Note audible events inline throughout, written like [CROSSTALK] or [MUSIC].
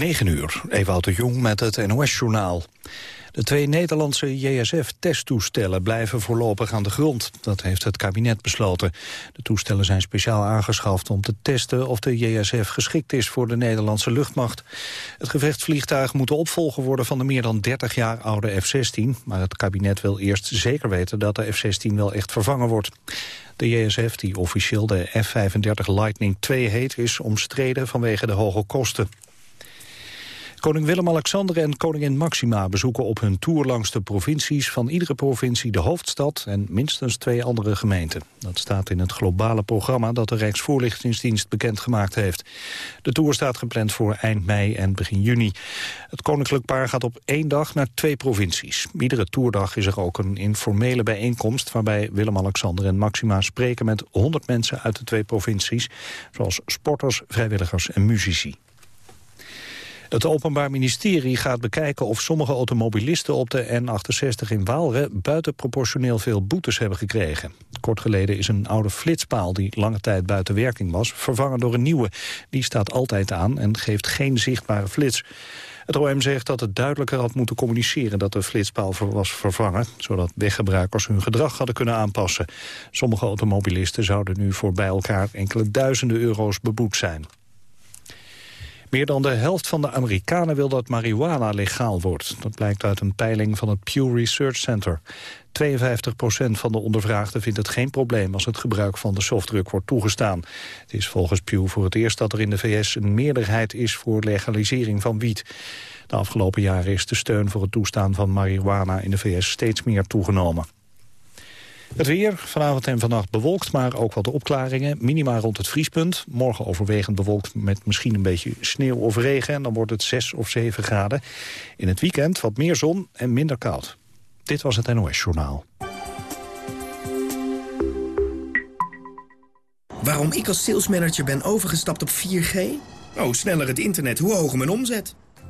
9 uur, Ewout de Jong met het NOS-journaal. De twee Nederlandse JSF-testtoestellen blijven voorlopig aan de grond. Dat heeft het kabinet besloten. De toestellen zijn speciaal aangeschaft om te testen of de JSF geschikt is voor de Nederlandse luchtmacht. Het gevechtsvliegtuig moet de opvolger worden van de meer dan 30 jaar oude F-16. Maar het kabinet wil eerst zeker weten dat de F-16 wel echt vervangen wordt. De JSF, die officieel de F-35 Lightning II heet, is omstreden vanwege de hoge kosten. Koning Willem-Alexander en koningin Maxima bezoeken op hun tour langs de provincies van iedere provincie de hoofdstad en minstens twee andere gemeenten. Dat staat in het globale programma dat de Rijksvoorlichtingsdienst bekendgemaakt heeft. De tour staat gepland voor eind mei en begin juni. Het koninklijk paar gaat op één dag naar twee provincies. Iedere toerdag is er ook een informele bijeenkomst waarbij Willem-Alexander en Maxima spreken met 100 mensen uit de twee provincies, zoals sporters, vrijwilligers en muzici. Het Openbaar Ministerie gaat bekijken of sommige automobilisten op de N68 in Waalre buitenproportioneel veel boetes hebben gekregen. Kort geleden is een oude flitspaal die lange tijd buiten werking was vervangen door een nieuwe. Die staat altijd aan en geeft geen zichtbare flits. Het OM zegt dat het duidelijker had moeten communiceren dat de flitspaal was vervangen, zodat weggebruikers hun gedrag hadden kunnen aanpassen. Sommige automobilisten zouden nu voor bij elkaar enkele duizenden euro's beboet zijn. Meer dan de helft van de Amerikanen wil dat marihuana legaal wordt. Dat blijkt uit een peiling van het Pew Research Center. 52% van de ondervraagden vindt het geen probleem... als het gebruik van de softdruk wordt toegestaan. Het is volgens Pew voor het eerst dat er in de VS een meerderheid is... voor legalisering van wiet. De afgelopen jaren is de steun voor het toestaan van marihuana in de VS steeds meer toegenomen. Het weer, vanavond en vannacht bewolkt, maar ook wat opklaringen. Minima rond het vriespunt. Morgen overwegend bewolkt met misschien een beetje sneeuw of regen. En dan wordt het 6 of 7 graden. In het weekend wat meer zon en minder koud. Dit was het NOS Journaal. Waarom ik als salesmanager ben overgestapt op 4G? Oh, sneller het internet, hoe hoger mijn omzet.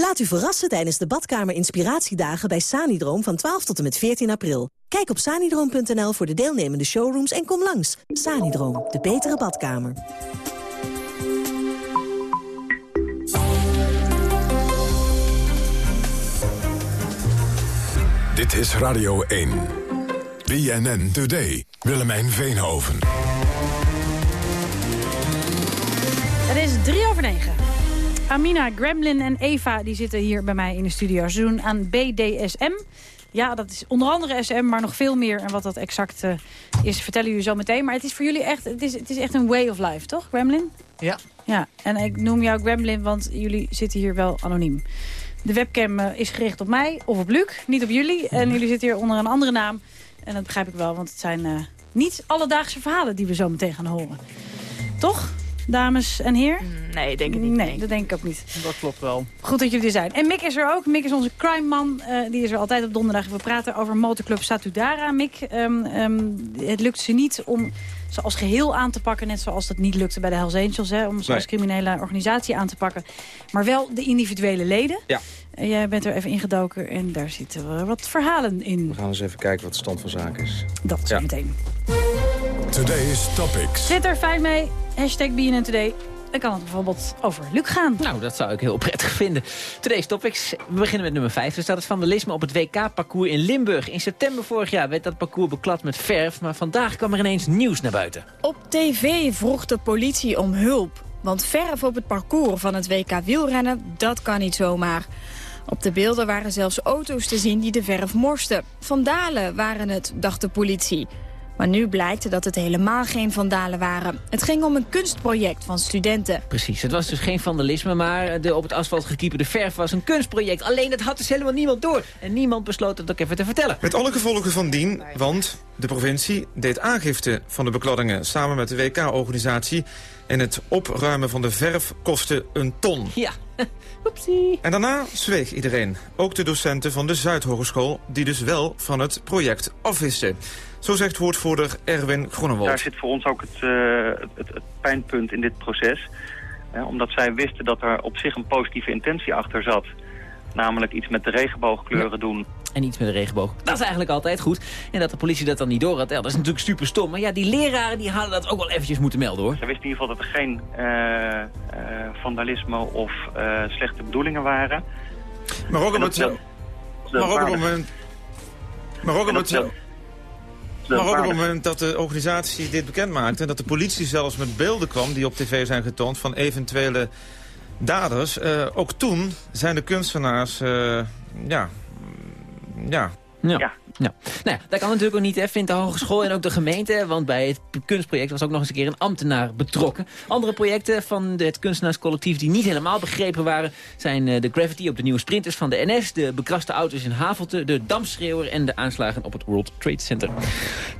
Laat u verrassen tijdens de badkamer inspiratiedagen bij Sanidroom van 12 tot en met 14 april. Kijk op sanidroom.nl voor de deelnemende showrooms en kom langs. Sanidroom, de betere badkamer. Dit is Radio 1. BNN Today. Willemijn Veenhoven. Het is drie over negen. Amina, Gremlin en Eva die zitten hier bij mij in de studio. Ze doen aan BDSM. Ja, dat is onder andere SM, maar nog veel meer. En wat dat exact uh, is, vertellen jullie zo meteen. Maar het is voor jullie echt, het is, het is echt een way of life, toch, Gremlin? Ja. Ja, en ik noem jou Gremlin, want jullie zitten hier wel anoniem. De webcam uh, is gericht op mij of op Luc, niet op jullie. En jullie zitten hier onder een andere naam. En dat begrijp ik wel, want het zijn uh, niet alledaagse verhalen die we zo meteen gaan horen. Toch? Dames en heren? Nee, denk ik niet. Nee, dat denk ik ook niet. Dat klopt wel. Goed dat jullie er zijn. En Mick is er ook. Mick is onze crime man. Uh, die is er altijd op donderdag. We praten over motorclub Satudara. Mick, um, um, het lukt ze niet om ze als geheel aan te pakken. Net zoals dat niet lukte bij de Hells Angels. Hè, om ze als criminele organisatie aan te pakken. Maar wel de individuele leden. Ja. Uh, jij bent er even ingedoken en daar zitten wat verhalen in. We gaan eens even kijken wat de stand van zaken is. Dat ja. meteen. Today's Topics. Zit er fijn mee. Hashtag BNN Today. Dan kan het bijvoorbeeld over Luc gaan. Nou, dat zou ik heel prettig vinden. Today's Topics. We beginnen met nummer 5. Er staat het vandalisme op het WK-parcours in Limburg. In september vorig jaar werd dat parcours beklad met verf. Maar vandaag kwam er ineens nieuws naar buiten. Op tv vroeg de politie om hulp. Want verf op het parcours van het WK wielrennen, dat kan niet zomaar. Op de beelden waren zelfs auto's te zien die de verf morsten. Vandalen waren het, dacht de politie. Maar nu blijkt dat het helemaal geen vandalen waren. Het ging om een kunstproject van studenten. Precies, het was dus geen vandalisme, maar de op het asfalt gekieperde verf was een kunstproject. Alleen dat had dus helemaal niemand door. En niemand besloot het ook even te vertellen. Met alle gevolgen van dien, want de provincie deed aangifte van de bekladdingen... samen met de WK-organisatie en het opruimen van de verf kostte een ton. Ja, [LAUGHS] Oepsie. En daarna zweeg iedereen. Ook de docenten van de Zuidhogeschool, die dus wel van het project afwisten. Zo zegt woordvoerder Erwin Groenewold. Daar zit voor ons ook het, uh, het, het pijnpunt in dit proces. Uh, omdat zij wisten dat er op zich een positieve intentie achter zat. Namelijk iets met de regenboogkleuren ja. doen. En iets met de regenboog. Dat is eigenlijk altijd goed. En dat de politie dat dan niet door had, ja, dat is natuurlijk super stom. Maar ja, die leraren die hadden dat ook wel eventjes moeten melden hoor. Ze wisten in ieder geval dat er geen uh, vandalisme of slechte bedoelingen waren. Maar ook op het... Maar ook op het. Maar ook op het... Maar ook op het moment dat de organisatie dit bekend maakte... en dat de politie zelfs met beelden kwam die op tv zijn getoond... van eventuele daders. Uh, ook toen zijn de kunstenaars... Uh, ja, ja, ja. ja. Nou ja, dat kan natuurlijk ook niet, hè, vindt de hogeschool en ook de gemeente. Want bij het kunstproject was ook nog eens een keer een ambtenaar betrokken. Andere projecten van het kunstenaarscollectief die niet helemaal begrepen waren... zijn uh, de Gravity op de nieuwe sprinters van de NS... de bekraste auto's in Havelte, de dampschreeuwer... en de aanslagen op het World Trade Center.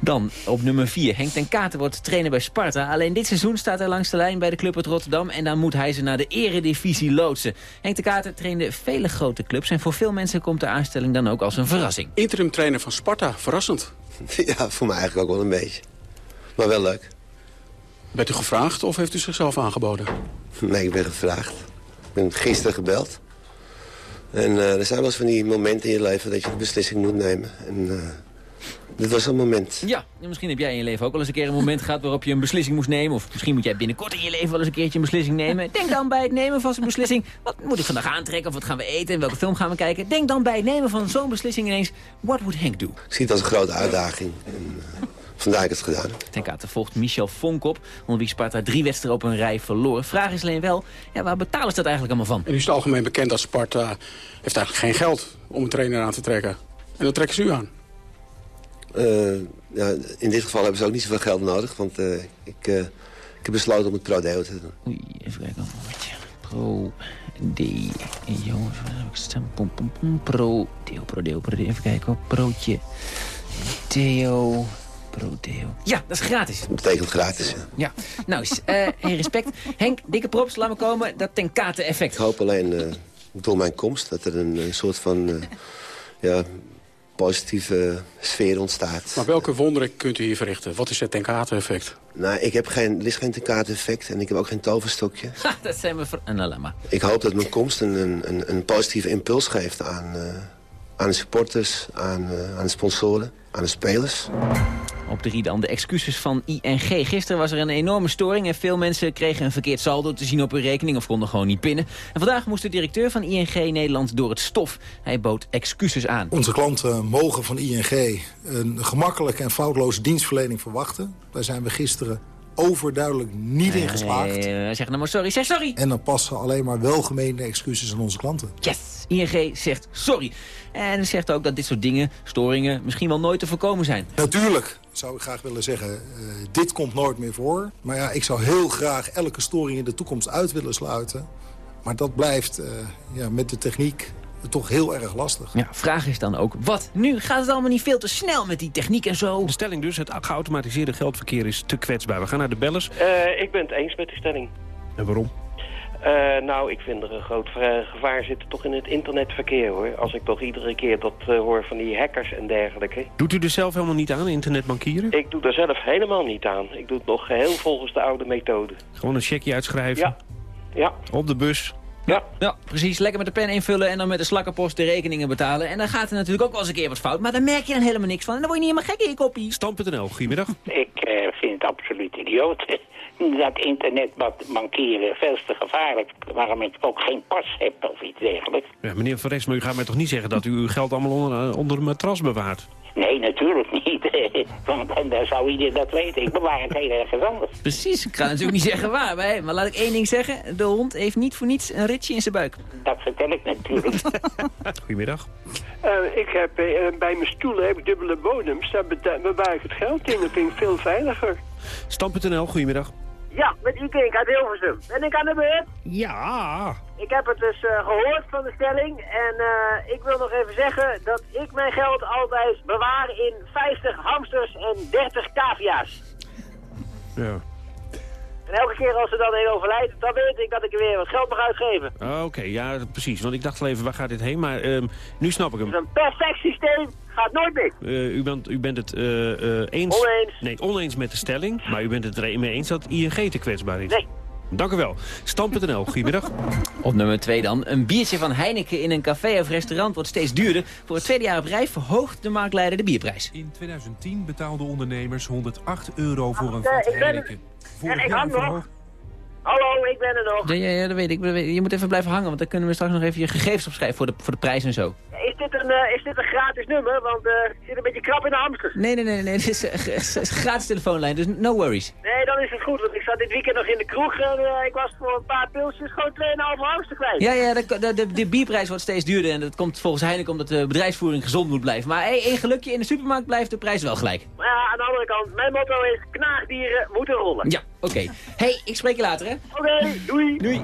Dan op nummer 4. Henk ten Katen wordt trainer bij Sparta. Alleen dit seizoen staat hij langs de lijn bij de club uit Rotterdam... en dan moet hij ze naar de eredivisie loodsen. Henk ten Katen trainde vele grote clubs... en voor veel mensen komt de aanstelling dan ook als een verrassing. Interim trainer van Sparta, verrassend. [LAUGHS] Ja, voor mij eigenlijk ook wel een beetje. Maar wel leuk. Bent u gevraagd of heeft u zichzelf aangeboden? Nee, ik ben gevraagd. Ik ben gisteren gebeld. En uh, er zijn wel eens van die momenten in je leven dat je een beslissing moet nemen. En uh, dit was een moment. Ja, misschien heb jij in je leven ook wel eens een keer een moment gehad waarop je een beslissing moest nemen. Of misschien moet jij binnenkort in je leven wel eens een keertje een beslissing nemen. [LAUGHS] Denk dan bij het nemen van zo'n beslissing, wat moet ik vandaag aantrekken of wat gaan we eten en welke film gaan we kijken. Denk dan bij het nemen van zo'n beslissing ineens, what would Henk do? Ik zie het als een grote uitdaging. En, uh, vandaar heb ik het gedaan. Ten kate volgt Michel Vonkop, onder wie Sparta drie wedstrijden op een rij verloren. Vraag is alleen wel, ja, waar betalen ze dat eigenlijk allemaal van? En nu is het algemeen bekend dat Sparta heeft eigenlijk geen geld om een trainer aan te trekken. En dat trekken ze u aan. Uh, ja, in dit geval hebben ze ook niet zoveel geld nodig, want uh, ik, uh, ik heb besloten om het pro-deo te doen. Oei, even kijken. Pro D. Jongens, waar heb ik? Pom, pom, pom. Pro Deo, Pro Deo, Pro Deo. Even kijken. Prootje. Deo. Pro Deo. Ja, dat is gratis. Dat betekent gratis, ja. Ja. Nou, uh, in respect. Henk, dikke props, laat me komen. Dat ten kate effect. Ik hoop alleen uh, door mijn komst dat er een, een soort van... Uh, ja, positieve sfeer ontstaat. Maar welke wonderen kunt u hier verrichten? Wat is het tenkate-effect? Nou, ik heb geen, er is geen tenkate-effect en ik heb ook geen toverstokje. [LAUGHS] Ha, dat zijn we voor een alarma. Ik hoop dat mijn komst een, een, een positieve impuls geeft aan, uh, aan de supporters, aan, uh, aan de sponsoren, aan de spelers. Op drie dan de excuses van ING. Gisteren was er een enorme storing en veel mensen kregen een verkeerd saldo te zien op hun rekening of konden gewoon niet pinnen. En vandaag moest de directeur van ING Nederland door het stof. Hij bood excuses aan. Onze klanten mogen van ING een gemakkelijke en foutloze dienstverlening verwachten. Daar zijn we gisteren overduidelijk niet in geslaagd. Uh, zeg nou maar sorry, zeg sorry. En dan passen alleen maar welgemeende excuses aan onze klanten. Yes, ING zegt sorry. En zegt ook dat dit soort dingen, storingen, misschien wel nooit te voorkomen zijn. Natuurlijk zou ik graag willen zeggen, uh, dit komt nooit meer voor. Maar ja, ik zou heel graag elke storing in de toekomst uit willen sluiten. Maar dat blijft uh, ja, met de techniek toch heel erg lastig. Ja, vraag is dan ook, wat nu? Gaat het allemaal niet veel te snel met die techniek en zo? De stelling dus, het geautomatiseerde geldverkeer is te kwetsbaar. We gaan naar de bellers. Uh, ik ben het eens met de stelling. En waarom? Uh, nou, ik vind er een groot gevaar zit toch in het internetverkeer, hoor. Als ik toch iedere keer dat uh, hoor van die hackers en dergelijke. Doet u er zelf helemaal niet aan, internetbankieren? Ik doe er zelf helemaal niet aan. Ik doe het nog geheel volgens de oude methode. Gewoon een checkje uitschrijven? Ja. ja. Op de bus? Ja. ja, precies. Lekker met de pen invullen en dan met de slakkenpost de rekeningen betalen. En dan gaat er natuurlijk ook wel eens een keer wat fout. Maar dan merk je dan helemaal niks van. En dan word je niet helemaal gek in je koppie. Stam.nl, goedemiddag. Ik uh, vind het absoluut idioot. Dat internetbankieren veel te gevaarlijk. Waarom ik ook geen pas heb of iets dergelijks. Ja, meneer Van maar u gaat mij toch niet zeggen dat u uw geld allemaal onder, onder een matras bewaart? Nee, natuurlijk niet. [LAUGHS] Want dan zou iedereen dat weten. Ik bewaar het heel ergens anders. Precies, ik ga natuurlijk niet zeggen waar. Maar, maar laat ik één ding zeggen. De hond heeft niet voor niets een ritje in zijn buik. Dat vertel ik natuurlijk. [LAUGHS] Goedemiddag. Uh, ik heb uh, bij mijn stoelen heb ik dubbele bodems. Daar bewaar ik het geld in. Dat vind ik veel veiliger. Stam.nl, goedemiddag. Ja, met Ike uit Hilversum. Ben ik aan de beurt? Ja. Ik heb het dus uh, gehoord van de stelling. En uh, ik wil nog even zeggen dat ik mijn geld altijd bewaar in 50 hamsters en 30 cavia's. Ja. En elke keer als er dan een overlijdt, dan weet ik dat ik er weer wat geld mag uitgeven. Ah, Oké, ja, precies. Want ik dacht al even, waar gaat dit heen? Maar ehm, nu snap ik hem. Een perfect systeem gaat nooit mis. Eh, u, bent, u bent het eh, eh, eens... Oneens. Nee, oneens met de stelling. Maar u bent het er mee eens dat ING te kwetsbaar is. Nee. Dank u wel. Stand.nl, goedemiddag. Op nummer 2 dan. Een biertje van Heineken in een café of restaurant wordt steeds duurder. Voor het tweede jaar op rij verhoogt de marktleider de bierprijs. In 2010 betaalden ondernemers 108 euro voor een vat ik ben- Heineken. En ik jaar hang nog. verhoogd- Hallo, ik ben er nog. Ja, ja, ja, dat weet ik. Je moet even blijven hangen, want dan kunnen we straks nog even je gegevens opschrijven voor de, voor de prijs en zo. Is dit een, eh, is dit een gratis nummer? Want ik zit een beetje krap in de hamsters. Nee, nee, nee, nee. Het is een gratis telefoonlijn, dus no worries. Nee, dan is het goed, want ik zat dit weekend nog in de kroeg en eh, ik was voor een paar pilsjes gewoon 2,5 hamster kwijt. Ja, ja, de, de, de, de bierprijs wordt steeds duurder en dat komt volgens Heineken omdat de bedrijfsvoering gezond moet blijven. Maar hey, één gelukje, in de supermarkt blijft de prijs wel gelijk. Maar ja, aan de andere kant, mijn motto is knaagdieren moeten rollen. Ja, oké. hey, ik spreek je later, hè? Oké, doei. Doei.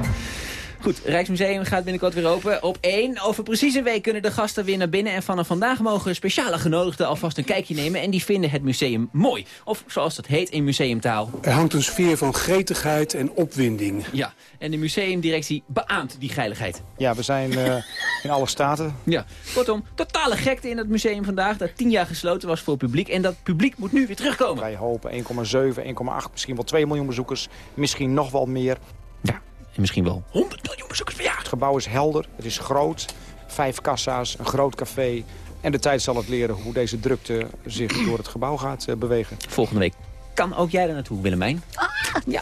Goed, Rijksmuseum gaat binnenkort weer open. Op 1. Over precies een week kunnen de gasten weer naar binnen. En vanaf vandaag mogen speciale genodigden alvast een kijkje nemen. En die vinden het museum mooi. Of zoals dat heet in museumtaal. Er hangt een sfeer van gretigheid en opwinding. Ja, en de museumdirectie beaamt die geiligheid. Ja, we zijn eh, in alle staten. Ja, kortom, totale gekte in het museum vandaag. Dat tien jaar gesloten was voor het publiek. En dat publiek moet nu weer terugkomen. Wij hopen 1,7, 1,8, misschien wel 2 miljoen bezoekers. Misschien nog wel meer. En misschien wel 100 miljoen bezoekers per jaar. Het gebouw is helder, het is groot. Vijf kassa's, een groot café. En de tijd zal het leren hoe deze drukte zich [CLEARS THROAT] door het gebouw gaat eh, bewegen. Volgende week kan ook jij er naartoe, Willemijn. Ja,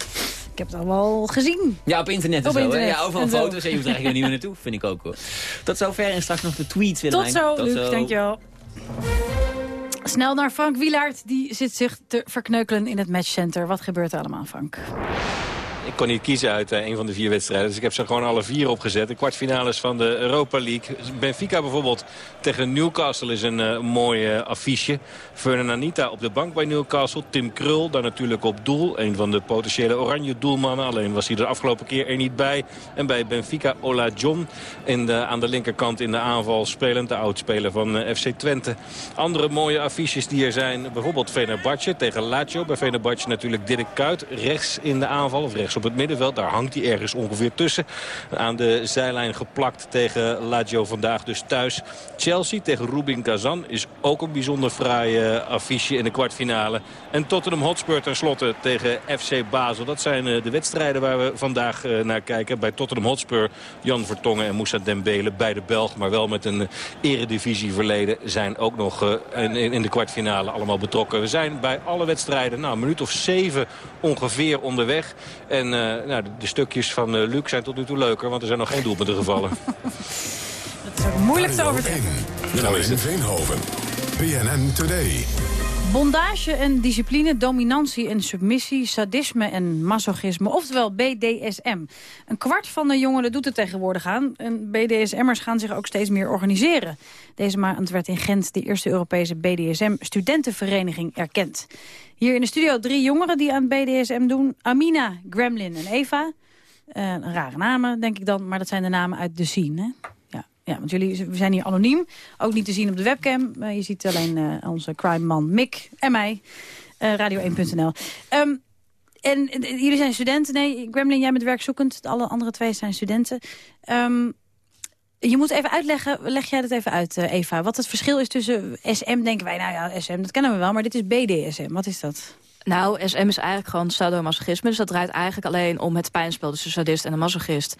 ik heb het al wel gezien. Ja, op internet en Op zo. internet. Hè? Ja, overal En zo. foto's en je hoeft er eigenlijk niet meer naartoe. Vind ik ook hoor. Tot zover en straks nog de tweets, Tot Willemijn. zo, Luc. Dankjewel. Snel naar Frank Wielaert. Die zit zich te verkneukelen in het matchcenter. Wat gebeurt er allemaal, Frank? Ik kon niet kiezen uit eh, een van de vier wedstrijden. Dus ik heb ze gewoon alle vier opgezet. De kwartfinales van de Europa League. Benfica bijvoorbeeld tegen Newcastle is een eh, mooi eh, affiche. Vernon Anita op de bank bij Newcastle. Tim Krul daar natuurlijk op doel. Een van de potentiële oranje doelmannen. Alleen was hij de afgelopen keer er niet bij. En bij Benfica Ola John in de, aan de linkerkant in de aanval spelend. De oudspeler van FC Twente. Andere mooie affiches die er zijn. Bijvoorbeeld Fenerbahce tegen Lazio. Bij Fenerbahce natuurlijk Dirk Kuyt. Rechts in de aanval of rechts op het middenveld. Daar hangt hij ergens ongeveer tussen. Aan de zijlijn geplakt tegen Lazio vandaag dus thuis. Chelsea tegen Rubin Kazan is ook een bijzonder fraai eh, affiche in de kwartfinale. En Tottenham Hotspur tenslotte tegen FC Basel. Dat zijn eh, de wedstrijden waar we vandaag eh, naar kijken. Bij Tottenham Hotspur Jan Vertongen en Moussa Dembele. Beide Belgen, maar wel met een eredivisie verleden. Zijn ook nog in de kwartfinale allemaal betrokken. We zijn bij alle wedstrijden nou, een minuut of zeven ongeveer onderweg. En eh, nou, de, de stukjes van eh, Luc zijn tot nu toe leuker. Want er zijn nog geen doelpunten gevallen. [LAUGHS] Het is ook moeilijk te overtreffen. Willemijn Veenhoven. BNN Today. Bondage en discipline, dominantie en submissie, sadisme en masochisme, oftewel BDSM. Een kwart van de jongeren doet er tegenwoordig aan. En BDSM'ers gaan zich ook steeds meer organiseren. Deze maand werd in Gent de eerste Europese BDSM-studentenvereniging erkend. Hier in de studio drie jongeren die aan BDSM doen. Amina, Gremlin en Eva. Een rare namen, denk ik dan, maar dat zijn de namen uit de scene, hè? Ja, want jullie we zijn hier anoniem. Ook niet te zien op de webcam. Je ziet alleen eh, onze crime-man Mick en mij. eh, Radio1.nl. Ehm, en jullie zijn studenten. Nee, Gremlin, jij bent werkzoekend. Alle andere twee zijn studenten. Ehm, je moet even uitleggen, leg jij dat even uit, eh, Eva. Wat het verschil is tussen SM, denken wij, nou ja, SM, dat kennen we wel. Maar dit is BDSM. Wat is dat? Nou, SM is eigenlijk gewoon sadomasochisme. Dus dat draait eigenlijk alleen om het pijnspel tussen de sadist en de masochist.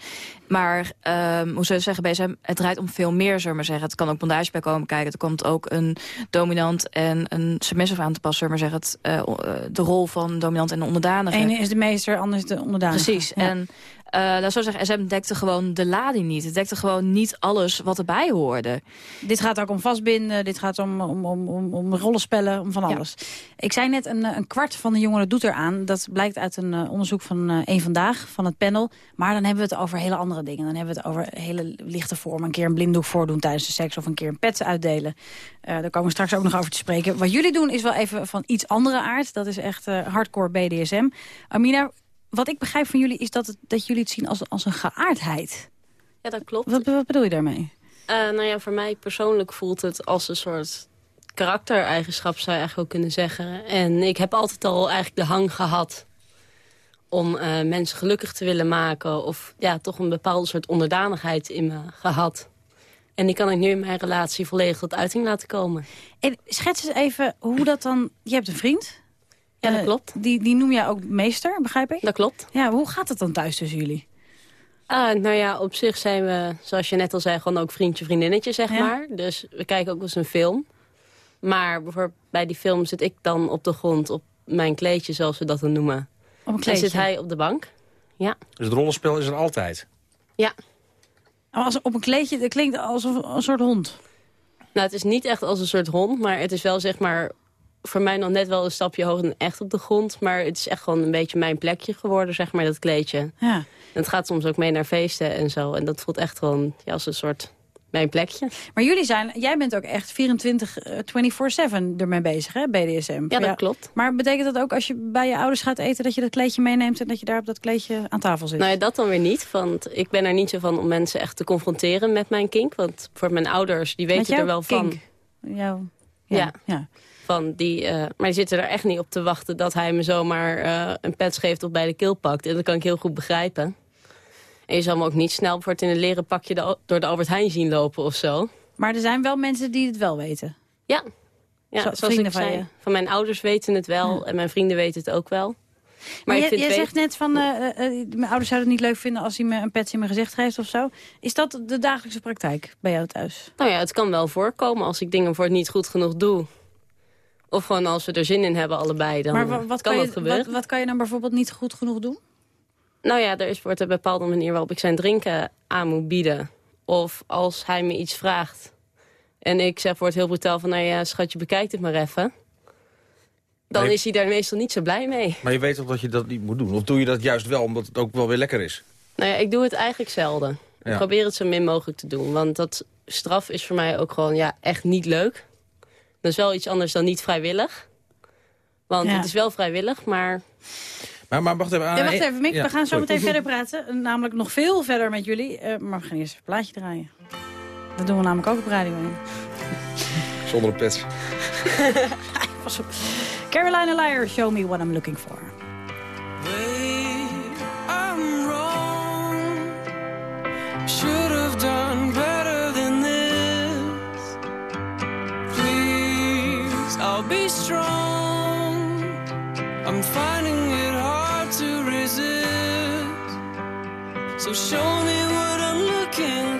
Maar, ehm, hoe zou je zeggen, BSM, het draait om veel meer, zullen we maar zeggen. Het kan ook bondage bij komen kijken. Er komt ook een dominant en een submissive aan te passen, zullen we maar zeggen. Het, eh, de rol van dominant en onderdanige. Ene is de meester, ander is de onderdanige. Precies. Ja. En eh laat zo zeggen, SM dekte gewoon de lading niet. Het dekte gewoon niet alles wat erbij hoorde. Dit gaat ook om vastbinden, dit gaat om, om, om, om, om rollenspellen, om van alles. Ik zei net, een, eh, een kwart van de jongeren doet eraan. Dat blijkt uit een eh, onderzoek van eh Eén Vandaag, van het panel. Maar dan hebben we het over hele andere dingen. Dan hebben we het over hele lichte vormen. Een keer een blinddoek voordoen tijdens de seks of een keer een pet uitdelen. Eh, daar komen we straks ook nog over te spreken. Wat jullie doen is wel even van iets andere aard. Dat is echt eh, hardcore BDSM. Amina, wat ik begrijp van jullie is dat, het, dat jullie het zien als, als een geaardheid. Ja, dat klopt. Wat, wat bedoel je daarmee? Eh, nou ja, voor mij persoonlijk voelt het als een soort karaktereigenschap, zou je eigenlijk wel kunnen zeggen. En ik heb altijd al eigenlijk de hang gehad om eh, mensen gelukkig te willen maken... of ja, toch een bepaalde soort onderdanigheid in me gehad. En die kan ik nu in mijn relatie volledig tot uiting laten komen. En schets eens even hoe dat dan... Je hebt een vriend. Ja, dat Eh, klopt. Die, die noem jij ook meester, begrijp ik? Dat klopt. Ja, hoe gaat het dan thuis tussen jullie? Ah, nou ja, op zich zijn we, zoals je net al zei, gewoon ook vriendje, vriendinnetje, zeg Ja. maar. Dus we kijken ook wel eens een film. Maar bijvoorbeeld bij die film zit ik dan op de grond op mijn kleedje, zoals we dat dan noemen. Op een En zit hij op de bank. Ja. Dus het rollenspel is er altijd. Ja. Oh, Als op een kleedje, dat klinkt als een, een soort hond. Nou, het is niet echt als een soort hond, maar het is wel zeg maar voor mij nog net wel een stapje hoger dan echt op de grond. Maar het is echt gewoon een beetje mijn plekje geworden, zeg maar, dat kleedje. Ja. En het gaat soms ook mee naar feesten en zo. En dat voelt echt gewoon ja, als een soort mijn plekje. Maar jullie zijn, jij bent ook echt 24, eh, 24-7 ermee bezig, hè, BDSM. Ja, dat klopt. Maar betekent dat ook als je bij je ouders gaat eten... dat je dat kleedje meeneemt en dat je daar op dat kleedje aan tafel zit? Nou ja, dat dan weer niet. Want ik ben er niet zo van om mensen echt te confronteren met mijn kink. Want voor mijn ouders, die weten er wel van. Jouw... Ja. ja. Van die, eh, maar die zitten er echt niet op te wachten dat hij me zomaar eh, een pet geeft of bij de keel pakt. En dat kan ik heel goed begrijpen. En je zal me ook niet snel bijvoorbeeld in een leren pakje de- door de Albert Heijn zien lopen of zo. Maar er zijn wel mensen die het wel weten. Ja, ja Zo- zoals ik van zei. je? Van mijn ouders weten het wel en mijn vrienden weten het ook wel. Maar weet- zegt net van, eh, mijn ouders zouden het niet leuk vinden als hij me een pet in mijn gezicht geeft of zo. Is dat de dagelijkse praktijk bij jou thuis? Nou ja, het kan wel voorkomen als ik dingen voor het niet goed genoeg doe. Of gewoon als we er zin in hebben allebei, dan maar wa- wat kan kan, dat gebeuren. wat, wat kan je dan bijvoorbeeld niet goed genoeg doen? Nou ja, er is, wordt een bepaalde manier waarop ik zijn drinken aan moet bieden. Of als hij me iets vraagt en ik zeg wordt heel brutaal van... nou ja, schatje, bekijk het maar even. Dan is hij daar meestal niet zo blij mee. Maar je weet toch dat je dat niet moet doen? Of doe je dat juist wel omdat het ook wel weer lekker is? Nou ja, ik doe het eigenlijk zelden. Ja. Ik probeer het zo min mogelijk te doen. Want dat straf is voor mij ook gewoon ja, echt niet leuk. Dat is wel iets anders dan niet vrijwillig. Want Ja. het is wel vrijwillig, maar... Maar, maar wacht even. Ja, wacht even, Mick, Ja, we gaan zo sorry. meteen verder praten. Namelijk nog veel verder met jullie. Eh, maar we gaan eerst even een plaatje draaien. Dat doen we namelijk ook op Radio 1. [LAUGHS] Zonder een pet. [LAUGHS] Pas op. Carolina Liar, show me what I'm looking for. I'm wrong. Should have done better I'll be strong. I'm finding it hard to resist. So show me what I'm looking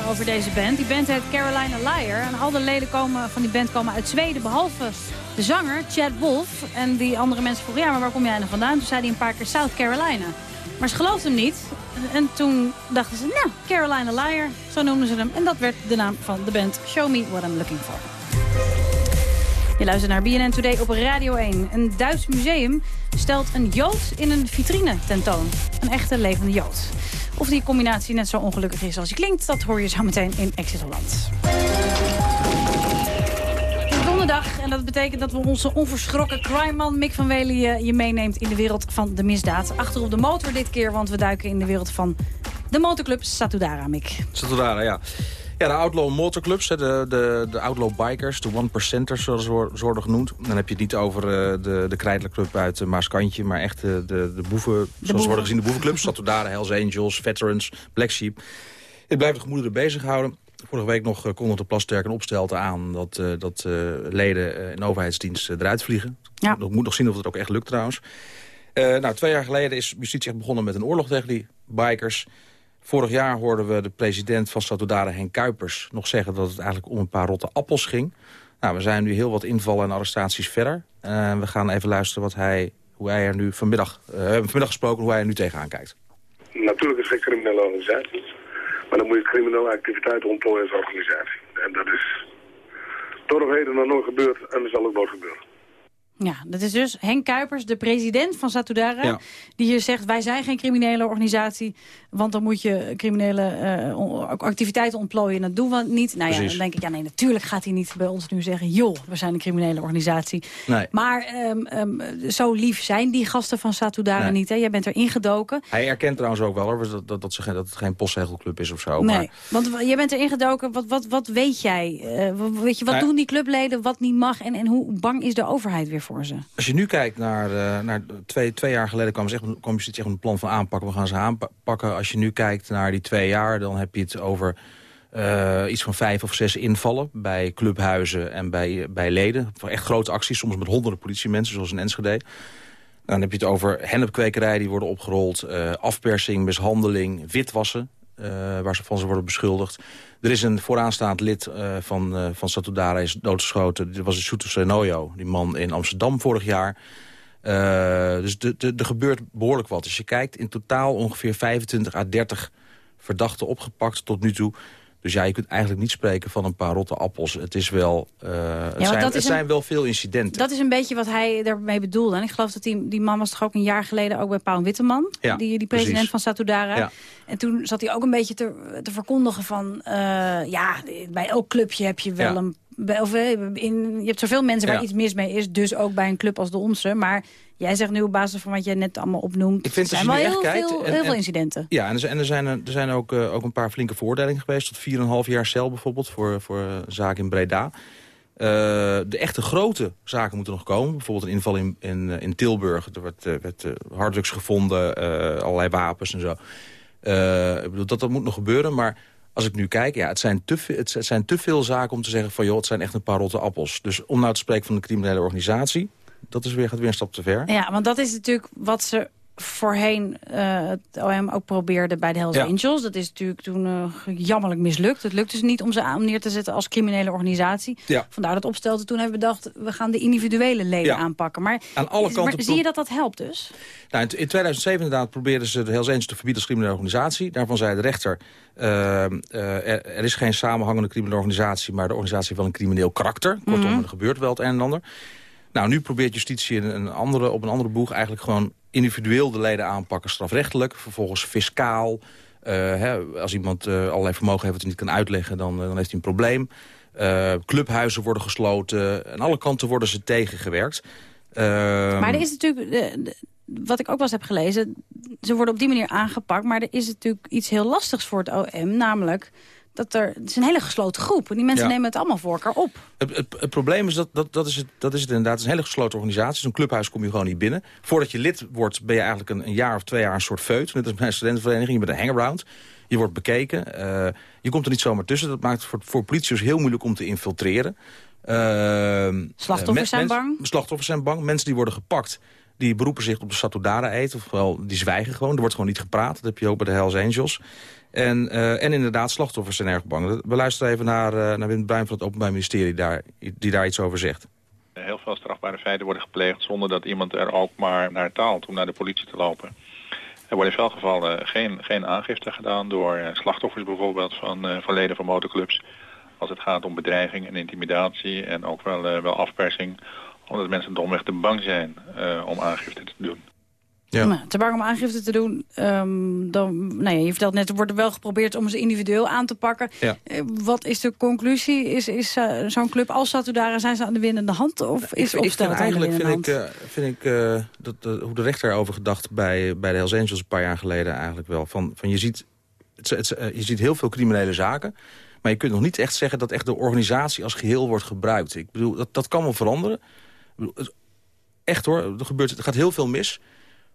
over deze band. Die band heet Carolina Liar. En al de leden komen, van die band komen uit Zweden, behalve de zanger, Chad Wolf. En die andere mensen vroegen, ja, maar waar kom jij nou vandaan? Toen zei hij een paar keer South Carolina. Maar ze geloofden hem niet. En toen dachten ze, nou, Carolina Liar, zo noemden ze hem. En dat werd de naam van de band Show Me What I'm Looking For. Je luistert naar BNN Today op Radio 1. Een Duits museum stelt een Jood in een vitrine tentoon. Een echte levende Jood. Of die combinatie net zo ongelukkig is als je klinkt... dat hoor je zo meteen in Exit Holland. Donderdag en dat betekent dat we onze onverschrokken crime-man Mick van Wely je, je meeneemt in de wereld van de misdaad. Achter op de motor dit keer, want we duiken in de wereld van de motorclub Satudara, Mick. Satudara, ja. Ja, de outlaw motorclubs, de, de, de outlaw bikers, de one-percenters zoals ze worden genoemd. Dan heb je het niet over uh, de, de Krijtlerclub uit uh, Maaskantje, maar echt uh, de, de boeven, zoals boeven. worden gezien, de boevenclubs. [LAUGHS] Satudara, Hells Angels, Veterans, Black Sheep. Het blijft de gemoederen bezighouden. Vorige week nog kondigde Plasterk een opstelte aan dat, dat leden in overheidsdienst eruit vliegen. Ja. Dat moet nog zien of het ook echt lukt trouwens. nou, twee jaar geleden is justitie echt begonnen met een oorlog tegen die bikers. Vorig jaar hoorden we de president van Statudare, Henk Kuipers... nog zeggen dat het eigenlijk om een paar rotte appels ging. Nou, we zijn nu heel wat invallen en arrestaties verder. Uh, we gaan even luisteren wat hij, hoe hij er nu vanmiddag... Hebben vanmiddag gesproken hoe hij er nu tegenaan kijkt. Natuurlijk is het geen criminele organisatie. Maar dan moet je criminele activiteiten ontplooien als organisatie. En dat is door nog heden nog nooit gebeurd en dat zal ook nooit gebeuren. Ja, dat is dus Henk Kuipers, de president van Satudara... die hier zegt, wij zijn geen criminele organisatie... want dan moet je criminele uh, activiteiten ontplooien en dat doen we niet. Nou ja, dan denk ik, ja nee, natuurlijk gaat hij niet bij ons nu zeggen... joh, we zijn een criminele organisatie. Nee. Maar um, um, zo lief zijn die gasten van Satudara nee. niet. Hè? Jij bent er ingedoken. Hij erkent trouwens ook wel hoor, dat, dat, dat, ze, dat het geen postzegelclub is of zo. Nee, maar... want jij bent er ingedoken. Wat, wat, wat weet jij? Uh, weet je, wat doen die clubleden, wat niet mag... En, en hoe bang is de overheid weer voor? Als je nu kijkt naar, uh, naar twee, twee jaar geleden kwam, ze echt, kwam je echt een plan van aanpakken. We gaan ze aanpakken. Als je nu kijkt naar die twee jaar, dan heb je het over uh, iets van vijf of zes invallen bij clubhuizen en bij, bij leden. Echt grote acties, soms met honderden politiemensen, zoals in Enschede. Dan heb je het over hennepkwekerij die worden opgerold, uh, afpersing, mishandeling, witwassen. Uh, waar ze van ze worden beschuldigd. Er is een vooraanstaand lid uh, van, uh, van Satudara is doodgeschoten. Dat was een Souto Senoyo, die man in Amsterdam vorig jaar. dus er gebeurt behoorlijk wat. Als je kijkt, in totaal ongeveer 25 à 30 verdachten opgepakt tot nu toe. Dus ja, je kunt eigenlijk niet spreken van een paar rotte appels. Het, is wel, uh, het, ja, zijn, het een, zijn wel veel incidenten. Dat is een beetje wat hij daarmee bedoelde. En ik geloof dat die, die man was toch ook een jaar geleden ook bij Paul Witteman. Ja, die, die president precies. van Satudara. Ja. En toen zat hij ook een beetje te, te verkondigen van... Uh, ja, bij elk clubje heb je wel een... Of, in, je hebt zoveel mensen waar iets mis mee is. Dus ook bij een club als de onze. Maar Jij zegt nu op basis van wat jij net allemaal opnoemt... Ik vind er zijn wel heel, kijkt, veel, en, heel veel incidenten. Ja, en er zijn, en er zijn, er zijn ook, uh, ook een paar flinke veroordelingen geweest. Tot 4,5 jaar cel bijvoorbeeld voor, voor uh, zaken in Breda. Uh, de echte grote zaken moeten nog komen. Bijvoorbeeld een inval in, in, in Tilburg. Er werd, werd harddrugs gevonden, allerlei wapens en zo. ik bedoel, dat, dat moet nog gebeuren, maar... Als ik nu kijk, ja, het zijn, te, het zijn te veel zaken om te zeggen van... joh, het zijn echt een paar rotte appels. Dus om nou te spreken van een criminele organisatie dat is weer, gaat weer een stap te ver. Ja, want dat is natuurlijk wat ze voorheen uh, het OM ook probeerde bij de Hells ja. Angels. Dat is natuurlijk toen uh, jammerlijk mislukt. Het lukte dus niet om ze aan neer te zetten als criminele organisatie. Ja. Vandaar dat opstelte toen hebben bedacht... we gaan de individuele leden ja. aanpakken. Maar, Aan alle kanten maar zie je dat dat helpt dus? Nou, in 2007 inderdaad probeerden ze de Hells Angels te verbieden als criminele organisatie. Daarvan zei de rechter... Uh, er, er, is geen samenhangende criminele organisatie... maar de organisatie heeft wel een crimineel karakter. Kortom, mm -hmm. er gebeurt wel het een en ander. Nou, nu probeert justitie een andere, op een andere boeg eigenlijk gewoon individueel de leden aanpakken, strafrechtelijk. Vervolgens fiscaal. Uh, hè, als iemand uh, allerlei vermogen heeft wat hij niet kan uitleggen, dan, uh, dan heeft hij een probleem. clubhuizen worden gesloten. Aan alle kanten worden ze tegengewerkt. Ehm, maar er is natuurlijk, wat ik ook wel eens heb gelezen... ze worden op die manier aangepakt, maar er is natuurlijk iets heel lastigs voor het OM. Namelijk dat er, het is een hele gesloten groep. En die mensen ja. nemen het allemaal voor elkaar op. Het, het, het probleem is dat, dat, dat, is het, dat is het inderdaad. Het is een hele gesloten organisatie. Zo'n clubhuis kom je gewoon niet binnen. Voordat je lid wordt ben je eigenlijk een, een jaar of twee jaar een soort feut. Net als bij een studentenvereniging. Je bent een hangaround. Je wordt bekeken. Uh, je komt er niet zomaar tussen. Dat maakt het voor, voor politici heel moeilijk om te infiltreren. Uh, slachtoffers zijn mens, bang? Slachtoffers zijn bang. Mensen die worden gepakt die beroepen zich op de Satudara eet. Ofwel, die zwijgen gewoon. Er wordt gewoon niet gepraat. Dat heb je ook bij de Hells Angels. En, uh, en inderdaad, slachtoffers zijn erg bang. We luisteren even naar, uh, naar Wim Bruin van het Openbaar Ministerie daar, die daar iets over zegt. Heel veel strafbare feiten worden gepleegd zonder dat iemand er ook maar naar taalt om naar de politie te lopen. Er wordt in veel gevallen geen, geen aangifte gedaan door slachtoffers bijvoorbeeld van, van leden van motorclubs. Als het gaat om bedreiging en intimidatie en ook wel, wel afpersing. Omdat mensen domweg te bang zijn om aangifte te doen. Ja. Te bang om aangifte te doen. Um, dan, nou ja, je vertelt net, er wordt wel geprobeerd om ze individueel aan te pakken. Ja. Uh, wat is de conclusie? Is, is uh, zo'n club als Satudara, zijn ze aan de winnende hand? Of is ik, ik vind eigenlijk vind ik, uh, vind ik dat, hoe de rechter erover gedacht bij, bij de Hells Angels een paar jaar geleden eigenlijk wel. Van, van je, ziet, het, het, je ziet heel veel criminele zaken. Maar je kunt nog niet echt zeggen dat echt de organisatie als geheel wordt gebruikt. Ik bedoel, dat, dat kan wel veranderen. Bedoel, echt hoor, er, gebeurt, er gaat heel veel mis.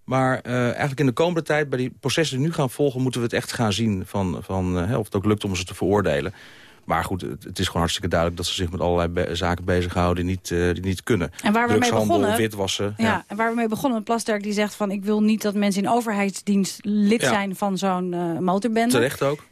Maar uh, eigenlijk in de komende tijd, bij die processen die nu gaan volgen... moeten we het echt gaan zien van, van uh, of het ook lukt om ze te veroordelen. Maar goed, het, het, is gewoon hartstikke duidelijk... dat ze zich met allerlei be zaken bezighouden die niet, uh, die niet kunnen. En waar we mee begonnen, witwassen. Ja, ja, en waar we mee begonnen, Plasterk die zegt van... ik wil niet dat mensen in overheidsdienst lid ja. zijn van zo'n motorbende. Terecht ook.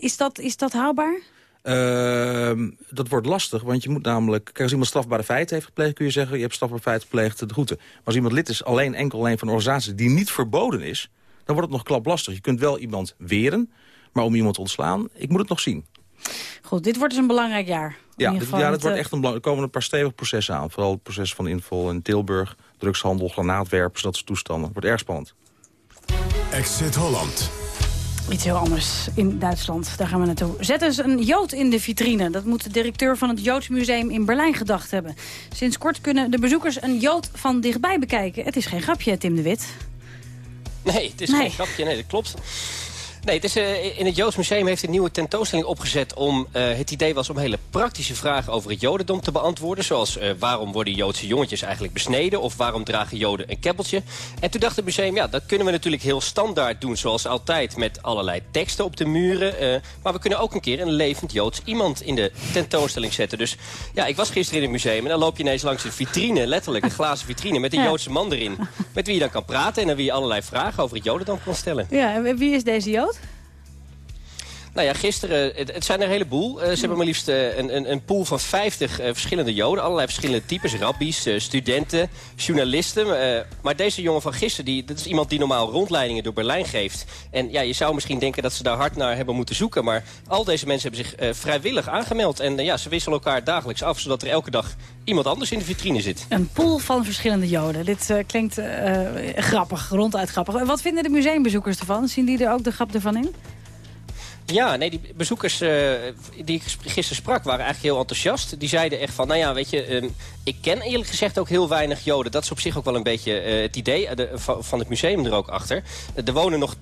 Is dat, is dat haalbaar? Uh, dat wordt lastig, want je moet namelijk... Kijk, als iemand strafbare feiten heeft gepleegd... kun je zeggen, je hebt strafbare feiten gepleegd, de groeten. Maar als iemand lid is, alleen enkel alleen van een organisatie... die niet verboden is, dan wordt het nog klaplastig. Je kunt wel iemand weren, maar om iemand te ontslaan... ik moet het nog zien. Goed, dit wordt dus een belangrijk jaar. Ja, dit, ja, dat wordt echt een Er komen een paar stevige processen aan. Vooral het proces van invol in Tilburg, drugshandel, granaatwerpers, dat soort toestanden. Het wordt erg spannend. Exit Holland. Iets heel anders in Duitsland. Daar gaan we naartoe. Zet eens een Jood in de vitrine. Dat moet de directeur van het Joods Museum in Berlijn gedacht hebben. Sinds kort kunnen de bezoekers een Jood van dichtbij bekijken. Het is geen grapje, Tim de Wit. Nee, het is nee. geen grapje. Nee, dat klopt. Nee, het is, uh, in het Joods Museum heeft een nieuwe tentoonstelling opgezet... om uh, het idee was om hele praktische vragen over het jodendom te beantwoorden. Zoals uh, waarom worden Joodse jongetjes eigenlijk besneden... of waarom dragen Joden een keppeltje. En toen dacht het museum, ja, dat kunnen we natuurlijk heel standaard doen... zoals altijd met allerlei teksten op de muren. maar we kunnen ook een keer een levend Joods iemand in de tentoonstelling zetten. Dus ja, ik was gisteren in het museum en dan loop je ineens langs een vitrine... letterlijk een glazen vitrine met een ja. Joodse man erin. Met wie je dan kan praten en aan wie je allerlei vragen over het jodendom kan stellen. Ja, en wie is deze Jood? Nou ja, gisteren, het, het zijn er een heleboel. Uh, ze hebben maar liefst uh, een, een, een, pool van 50 uh, verschillende joden. Allerlei verschillende types, rabbies, studenten, journalisten. maar deze jongen van gisteren, die, dat is iemand die normaal rondleidingen door Berlijn geeft. En ja, je zou misschien denken dat ze daar hard naar hebben moeten zoeken. Maar al deze mensen hebben zich vrijwillig aangemeld. En ja, ze wisselen elkaar dagelijks af, zodat er elke dag iemand anders in de vitrine zit. Een pool van verschillende joden. Dit klinkt grappig, ronduit grappig. Wat vinden de museumbezoekers ervan? Zien die er ook de grap ervan in? Ja, nee, die bezoekers uh, die ik gisteren sprak waren eigenlijk heel enthousiast. Die zeiden echt van, nou ja, weet je, um, ik ken eerlijk gezegd ook heel weinig Joden. Dat is op zich ook wel een beetje uh, het idee de, van het museum er ook achter. er wonen nog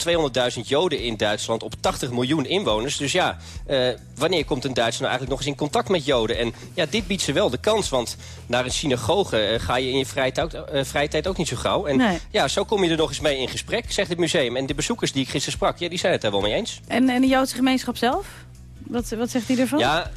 200.000 Joden in Duitsland op 80 miljoen inwoners. Dus ja, uh, wanneer komt een Duitser nou eigenlijk nog eens in contact met Joden? En ja, dit biedt ze wel de kans, want naar een synagoge ga je in je vrije tijd, vrije tijd ook niet zo gauw. En nee. ja, zo kom je er nog eens mee in gesprek, zegt het museum. En de bezoekers die ik gisteren sprak, ja, die zijn het daar wel mee eens. En, en de Joodse gemeenschap zelf? Wat, wat zegt hij ervan? Ja,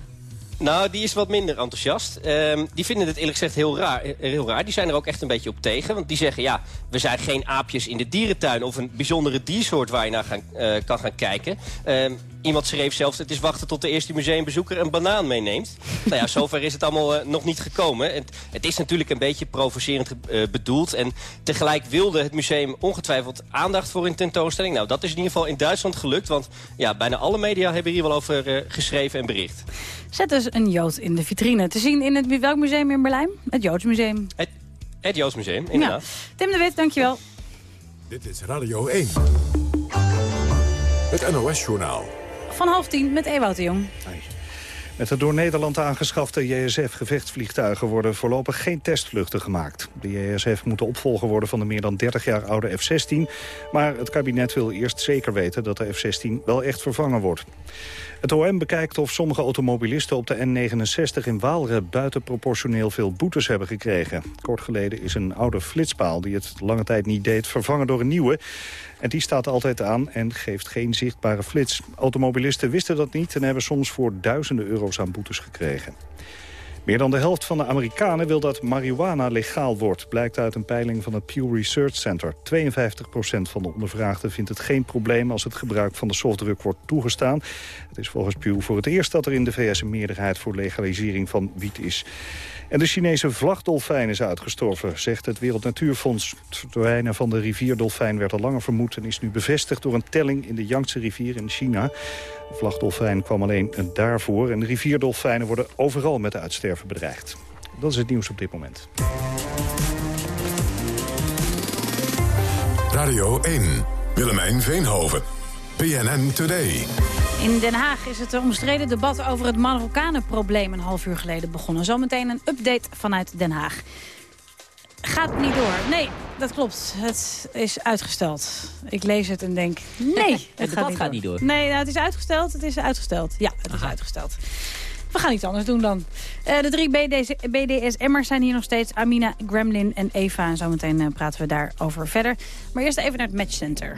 nou, die is wat minder enthousiast. Um, die vinden het eerlijk gezegd heel raar, heel raar. Die zijn er ook echt een beetje op tegen. Want die zeggen, ja, we zijn geen aapjes in de dierentuin... of een bijzondere diersoort waar je naar gaan, uh, kan gaan kijken. Um, iemand schreef zelfs, het is wachten tot de eerste museumbezoeker een banaan meeneemt. [LAUGHS] nou ja, zover is het allemaal uh, nog niet gekomen. Het, het, is natuurlijk een beetje provocerend uh, bedoeld. En tegelijk wilde het museum ongetwijfeld aandacht voor een tentoonstelling. Nou, dat is in ieder geval in Duitsland gelukt. Want ja, bijna alle media hebben hier wel over geschreven en bericht. Zet dus een Jood in de vitrine. Te zien in het welk museum in Berlijn? Het Joods Museum. Het, het Joods Museum, inderdaad. Ja. Tim de Wit, dankjewel. Dit is Radio 1. Het NOS-journaal. Van half tien met Ewout de Jong. Met de door Nederland aangeschafte JSF-gevechtsvliegtuigen worden voorlopig geen testvluchten gemaakt. De JSF moet de opvolger worden van de meer dan 30 jaar oude F-16. Maar het kabinet wil eerst zeker weten dat de F-16 wel echt vervangen wordt. Het OM bekijkt of sommige automobilisten op de N69 in Waalre buitenproportioneel veel boetes hebben gekregen. Kort geleden is een oude flitspaal die het lange tijd niet deed vervangen door een nieuwe. En die staat altijd aan en geeft geen zichtbare flits. Automobilisten wisten dat niet en hebben soms voor duizenden euro's aan boetes gekregen. Meer dan de helft van de Amerikanen wil dat marihuana legaal wordt... blijkt uit een peiling van het Pew Research Center. 52% van de ondervraagden vindt het geen probleem... als het gebruik van de softdruk wordt toegestaan. Is volgens Pew voor het eerst dat er in de VS een meerderheid... voor legalisering van wiet is. En de Chinese vlagdolfijn is uitgestorven, zegt het Wereld Natuurfonds. Het verdwijnen van de rivierdolfijn werd al langer vermoed... en is nu bevestigd door een telling in de Yangtze rivier in China. De vlagdolfijn kwam alleen daarvoor... en de rivierdolfijnen worden overal met uitsterven bedreigd. Dat is het nieuws op dit moment. Radio 1, Willemijn Veenhoven, PNN Today. In Den Haag is het omstreden debat over het Marokkanen-probleem een half uur geleden begonnen. Zometeen een update vanuit Den Haag. Gaat niet door. Nee, dat klopt. Het is uitgesteld. Ik lees het en denk, nee, het, Het debat gaat niet door. Nee, nou, het is uitgesteld. Het is uitgesteld. Ja, het is uitgesteld. We gaan iets anders doen dan. Eh, de drie BDS, BDSM'ers zijn hier nog steeds. Amina, Gremlin en Eva. En zometeen eh, praten we daarover verder. Maar eerst even naar het matchcenter.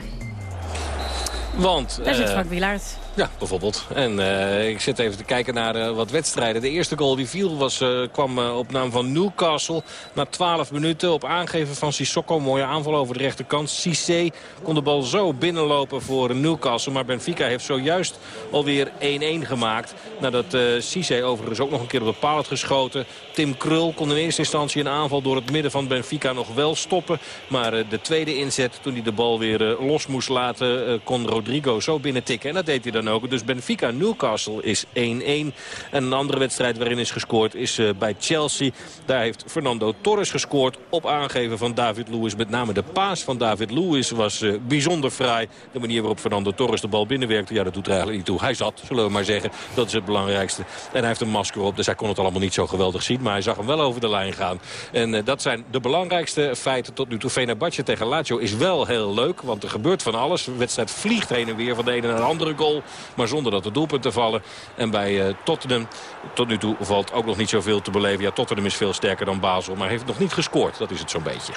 Want... Daar zit eh, Frank Wielaert. Ja, bijvoorbeeld. En eh, ik zit even te kijken naar eh, wat wedstrijden. De eerste goal die viel was, eh, kwam op naam van Newcastle. Na 12 minuten op aangeven van Sissoko. Mooie aanval over de rechterkant. Cissé kon de bal zo binnenlopen voor Newcastle. Maar Benfica heeft zojuist alweer 1-1 gemaakt. Nadat Cissé overigens ook nog een keer op de paal geschoten. Tim Krul kon in eerste instantie een aanval door het midden van Benfica nog wel stoppen. Maar de tweede inzet, toen hij de bal weer los moest laten... kon Rodrigo zo binnen tikken. En dat deed hij dan Dus Benfica-Newcastle is 1-1. En een andere wedstrijd waarin is gescoord is eh, bij Chelsea. Daar heeft Fernando Torres gescoord op aangeven van David Luiz. Met name de paas van David Luiz was eh, bijzonder fraai. De manier waarop Fernando Torres de bal binnenwerkte, ja, dat doet er eigenlijk niet toe. Hij zat, zullen we maar zeggen. Dat is het belangrijkste. En hij heeft een masker op, dus hij kon het allemaal niet zo geweldig zien. Maar hij zag hem wel over de lijn gaan. En eh, dat zijn de belangrijkste feiten tot nu toe. Fenerbahce tegen Lazio is wel heel leuk, want er gebeurt van alles. De wedstrijd vliegt heen en weer van de ene naar de andere goal. Maar zonder dat er doelpunten vallen. En bij eh, Tottenham, tot nu toe valt ook nog niet zoveel te beleven. Ja, Tottenham is veel sterker dan Basel, maar heeft nog niet gescoord. Dat is het zo'n beetje.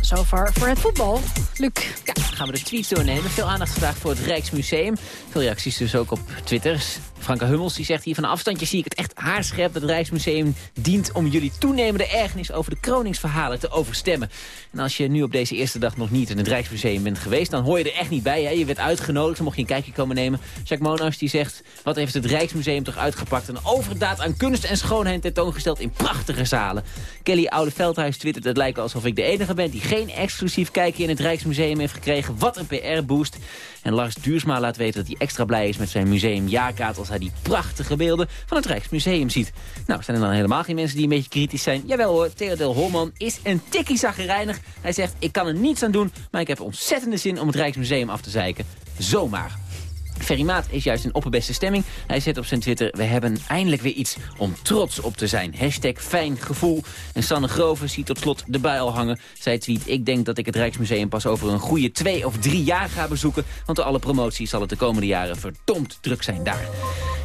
Zover voor het voetbal. Luc. Ja, gaan we de tweets doornemen. Veel aandacht vandaag voor het Rijksmuseum. Veel reacties dus ook op Twitter. Franka Hummels die zegt hier van afstandje zie ik het echt haarscherp... dat het Rijksmuseum dient om jullie toenemende ergernis over de kroningsverhalen te overstemmen. En als je nu op deze eerste dag nog niet in het Rijksmuseum bent geweest... dan hoor je er echt niet bij. Hè? Je werd uitgenodigd, dan mocht je een kijkje komen nemen. Jacques Monas die zegt, wat heeft het Rijksmuseum toch uitgepakt... een overdaad aan kunst en schoonheid tentoongesteld in prachtige zalen. Kelly Oude Veldhuis twittert, het lijkt alsof ik de enige ben... die geen exclusief kijkje in het Rijksmuseum heeft gekregen. Wat een PR-boost. En Lars Duursma laat weten dat hij extra blij is met zijn museumjaarkaart... als hij die prachtige beelden van het Rijksmuseum ziet. Nou, zijn er dan helemaal geen mensen die een beetje kritisch zijn? Jawel hoor, Theodel Holman is een tikkie zaggerijnig. Hij zegt, ik kan er niets aan doen, maar ik heb ontzettende zin om het Rijksmuseum af te zeiken. Zomaar. Ferry Maat is juist in opperbeste stemming. Hij zet op zijn Twitter, we hebben eindelijk weer iets om trots op te zijn. Hashtag fijn gevoel. En Sanne Groven ziet tot slot de bui al hangen. Zij tweet, ik denk dat ik het Rijksmuseum pas over een goede twee of drie jaar ga bezoeken. Want door alle promoties zal het de komende jaren verdomd druk zijn daar.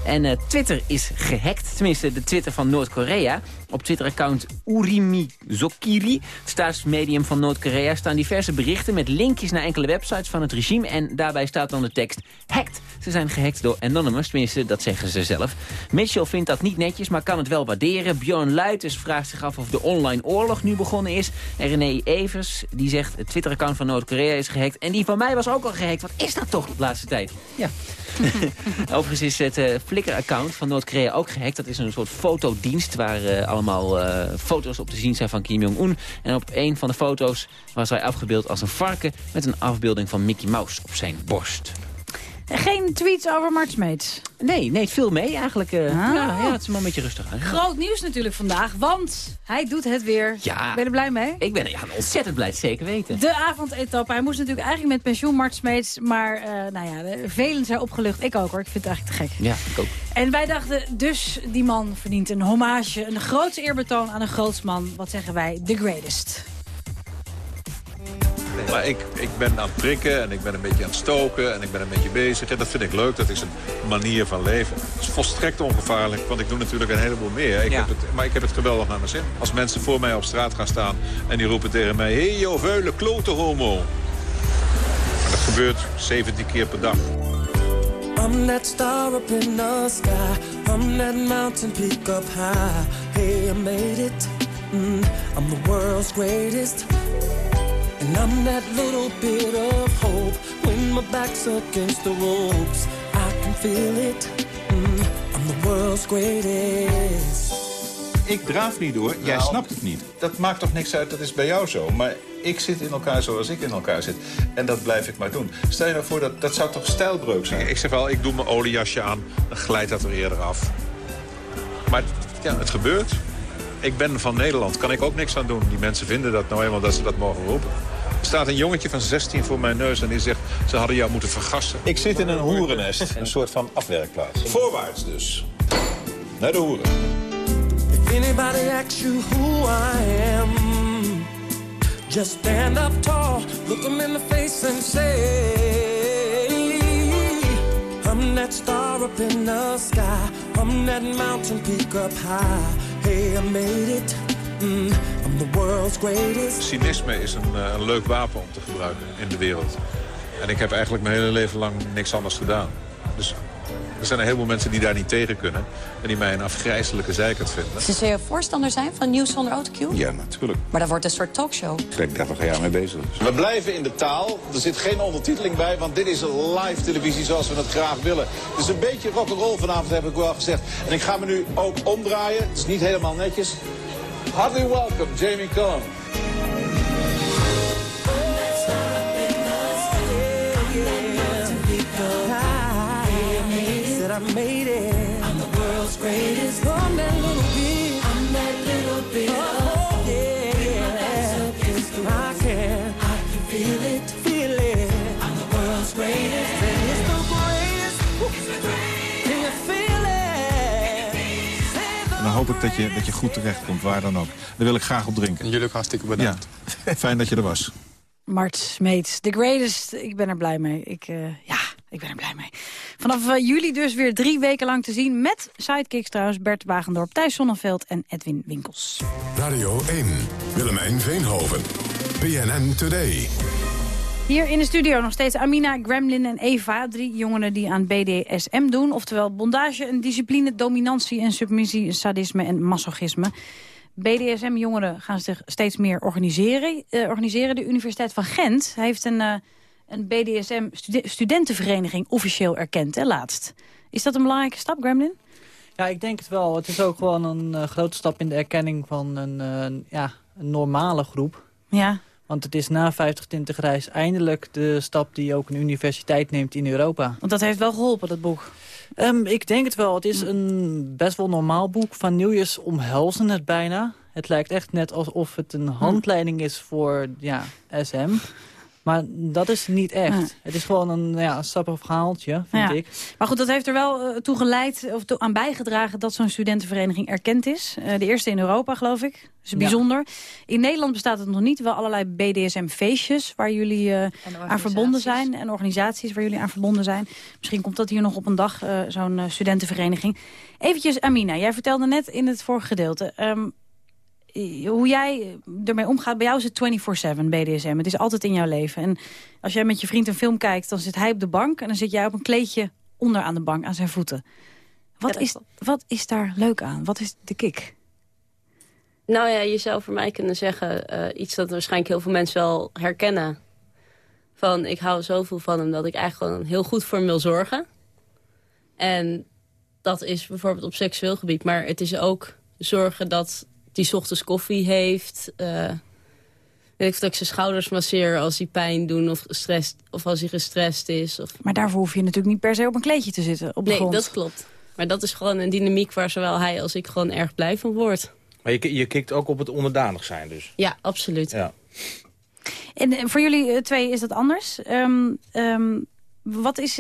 En eh, Twitter is gehackt, tenminste de Twitter van Noord-Korea. Op Twitter-account Urimi Zokiri, het staatsmedium van Noord-Korea... staan diverse berichten met linkjes naar enkele websites van het regime... en daarbij staat dan de tekst hacked. Ze zijn gehackt door Anonymous, tenminste dat zeggen ze zelf. Mitchell vindt dat niet netjes, maar kan het wel waarderen. Bjorn Luiters vraagt zich af of de online oorlog nu begonnen is. En René Evers, die zegt het Twitter-account van Noord-Korea is gehackt... en die van mij was ook al gehackt. Wat is dat toch de laatste tijd? Ja. [LAUGHS] Overigens is het eh, Flickr-account van Noord-Korea ook gehackt. Dat is een soort fotodienst waar eh, allemaal eh, foto's op te zien zijn van Kim Jong-un. En op een van de foto's was hij afgebeeld als een varken... met een afbeelding van Mickey Mouse op zijn borst. Geen tweets over Mart Smeets. Nee, nee, het viel mee eigenlijk. eh. Ah. ja, ja, het is wel een beetje rustig. Hè? Groot nieuws natuurlijk vandaag, want hij doet het weer. Ja. Ben je er blij mee? Ik ben ja, ontzettend blij, zeker weten. De avondetappe. Hij moest natuurlijk eigenlijk met pensioen, Mart Smeets. Maar eh, nou ja, de- velen zijn opgelucht. Ik ook hoor, ik vind het eigenlijk te gek. Ja, ik ook. En wij dachten, dus die man verdient een hommage. Een grootse eerbetoon aan een grootsman. Wat zeggen wij? The greatest. Maar ik, ik ben aan het prikken en ik ben een beetje aan het stoken en ik ben een beetje bezig. En dat vind ik leuk, dat is een manier van leven. Het is volstrekt ongevaarlijk, want ik doe natuurlijk een heleboel meer. Ik heb het, maar ik heb het geweldig naar mijn zin. Als mensen voor mij op straat gaan staan en die roepen tegen mij... Hé, hey, joh, vuile klote homo. En dat gebeurt 17 keer per dag. I'm that star up in the sky. I'm that mountain peak up high. Hey, I made it. Mm, I'm the world's greatest. And I'm that little bit of hope. When my back's against the ropes, I can feel it. Mm, I'm the world's greatest. Ik draaf niet door, jij Nou, snapt het niet. Dat maakt toch niks uit, dat is bij jou zo. Maar ik zit in elkaar zoals ik in elkaar zit. En dat blijf ik maar doen. Stel je nou voor, dat, dat zou toch stijlbreuk zijn? Ik zeg wel, ik doe mijn oliejasje aan, dan glijdt dat er eerder af. Maar ja, het gebeurt. Ik ben van Nederland, kan ik ook niks aan doen. Die mensen vinden dat nou eenmaal dat ze dat mogen roepen. Er staat een jongetje van 16 voor mijn neus en die zegt... ze hadden jou moeten vergassen. Ik zit in een hoerennest, een soort van afwerkplaats. Voorwaarts dus. Naar de hoeren. If anybody asks you who I am, just stand up tall, look them in the face and say, I'm that star up in the sky, I'm that mountain peak up high. Hey, I made it. Mm, the world's greatest. Cynisme is een, eh, een leuk wapen om te gebruiken in de wereld. En ik heb eigenlijk mijn hele leven lang niks anders gedaan. Dus er zijn een heleboel mensen die daar niet tegen kunnen. En die mij een afgrijzelijke zeikert vinden. Ze zou je voorstander zijn van nieuws zonder autocue? Ja, natuurlijk. Maar dat wordt een soort talkshow. Ik ben 30 jaar mee bezig. We blijven in de taal. Er zit geen ondertiteling bij, want dit is live televisie zoals we het graag willen. Het is een beetje rock'n'roll vanavond, heb ik wel gezegd. En ik ga me nu ook omdraaien. Het is niet helemaal netjes. Hartelijk welcome, Jamie Cullum. I made it. I'm the world's greatest. I'm hoop ik dat je, dat je goed terechtkomt, waar dan ook. Daar wil ik graag op drinken. Jullie ook hartstikke bedankt. Ja, fijn dat je er was. Mart Smeets, the greatest. Ik ben er blij mee. Ik, eh, ja, ik ben er blij mee. Vanaf eh, juli dus weer drie weken lang te zien... met sidekicks trouwens Bert Wagendorp, Thijs Sonneveld en Edwin Winkels. Radio 1, Willemijn Veenhoven. BNN Today. Hier in de studio nog steeds Amina, Gremlin en Eva. Drie jongeren die aan BDSM doen. Oftewel bondage, een discipline, dominantie en submissie, sadisme en masochisme. BDSM-jongeren gaan zich steeds meer organiseren. Eh, organiseren. De Universiteit van Gent heeft een, eh, een BDSM-studentenvereniging officieel erkend, hè, laatst. Is dat een belangrijke stap, Gremlin? Ja, ik denk het wel. Het is ook gewoon een eh, grote stap in de erkenning van een, eh, ja, een normale groep. Ja. Want het is na 50 Tintig Reis eindelijk de stap die ook een universiteit neemt in Europa. Want dat heeft wel geholpen, dat boek. Ehm, ik denk het wel. Het is een best wel normaal boek. Van Nieuwjes omhelzen het bijna. Het lijkt echt net alsof het een handleiding is voor ja, SM. Maar dat is niet echt. Ja. Het is gewoon een, ja, een sappig verhaaltje, vind Ja. ik. Maar goed, dat heeft er wel eh, toe geleid, of toe- aan bijgedragen... dat zo'n studentenvereniging erkend is. Eh, de eerste in Europa, geloof ik. Dat is Ja. bijzonder. In Nederland bestaat het nog niet. Wel allerlei BDSM-feestjes waar jullie eh, aan verbonden zijn. En organisaties waar jullie aan verbonden zijn. Misschien komt dat hier nog op een dag, zo'n studentenvereniging. Eventjes, Amina, jij vertelde net in het vorige gedeelte... ehm, eh, hoe jij ermee omgaat. Bij jou is het 24-7 BDSM. Het is altijd in jouw leven. En als jij met je vriend een film kijkt, dan zit hij op de bank... en dan zit jij op een kleedje onder aan de bank, aan zijn voeten. Wat, is, wat is daar leuk aan? Wat is de kick? Nou ja, je zou voor mij kunnen zeggen... eh, iets dat waarschijnlijk heel veel mensen wel herkennen. Van, ik hou zoveel van hem dat ik eigenlijk gewoon heel goed voor hem wil zorgen. En dat is bijvoorbeeld op seksueel gebied. Maar het is ook zorgen dat 's ochtends koffie heeft. eh, weet ik dat ik zijn schouders masseer als hij pijn doen of, gestrest, of als hij gestrest is. Of... Maar daarvoor hoef je natuurlijk niet per se op een kleedje te zitten. Op de Nee, grond. dat klopt. Maar dat is gewoon een dynamiek waar zowel hij als ik gewoon erg blij van word. Maar je, je kikt ook op het onderdanig zijn dus. Ja, absoluut. Ja. En eh, voor jullie eh, twee is dat anders. Ehm, ehm, wat is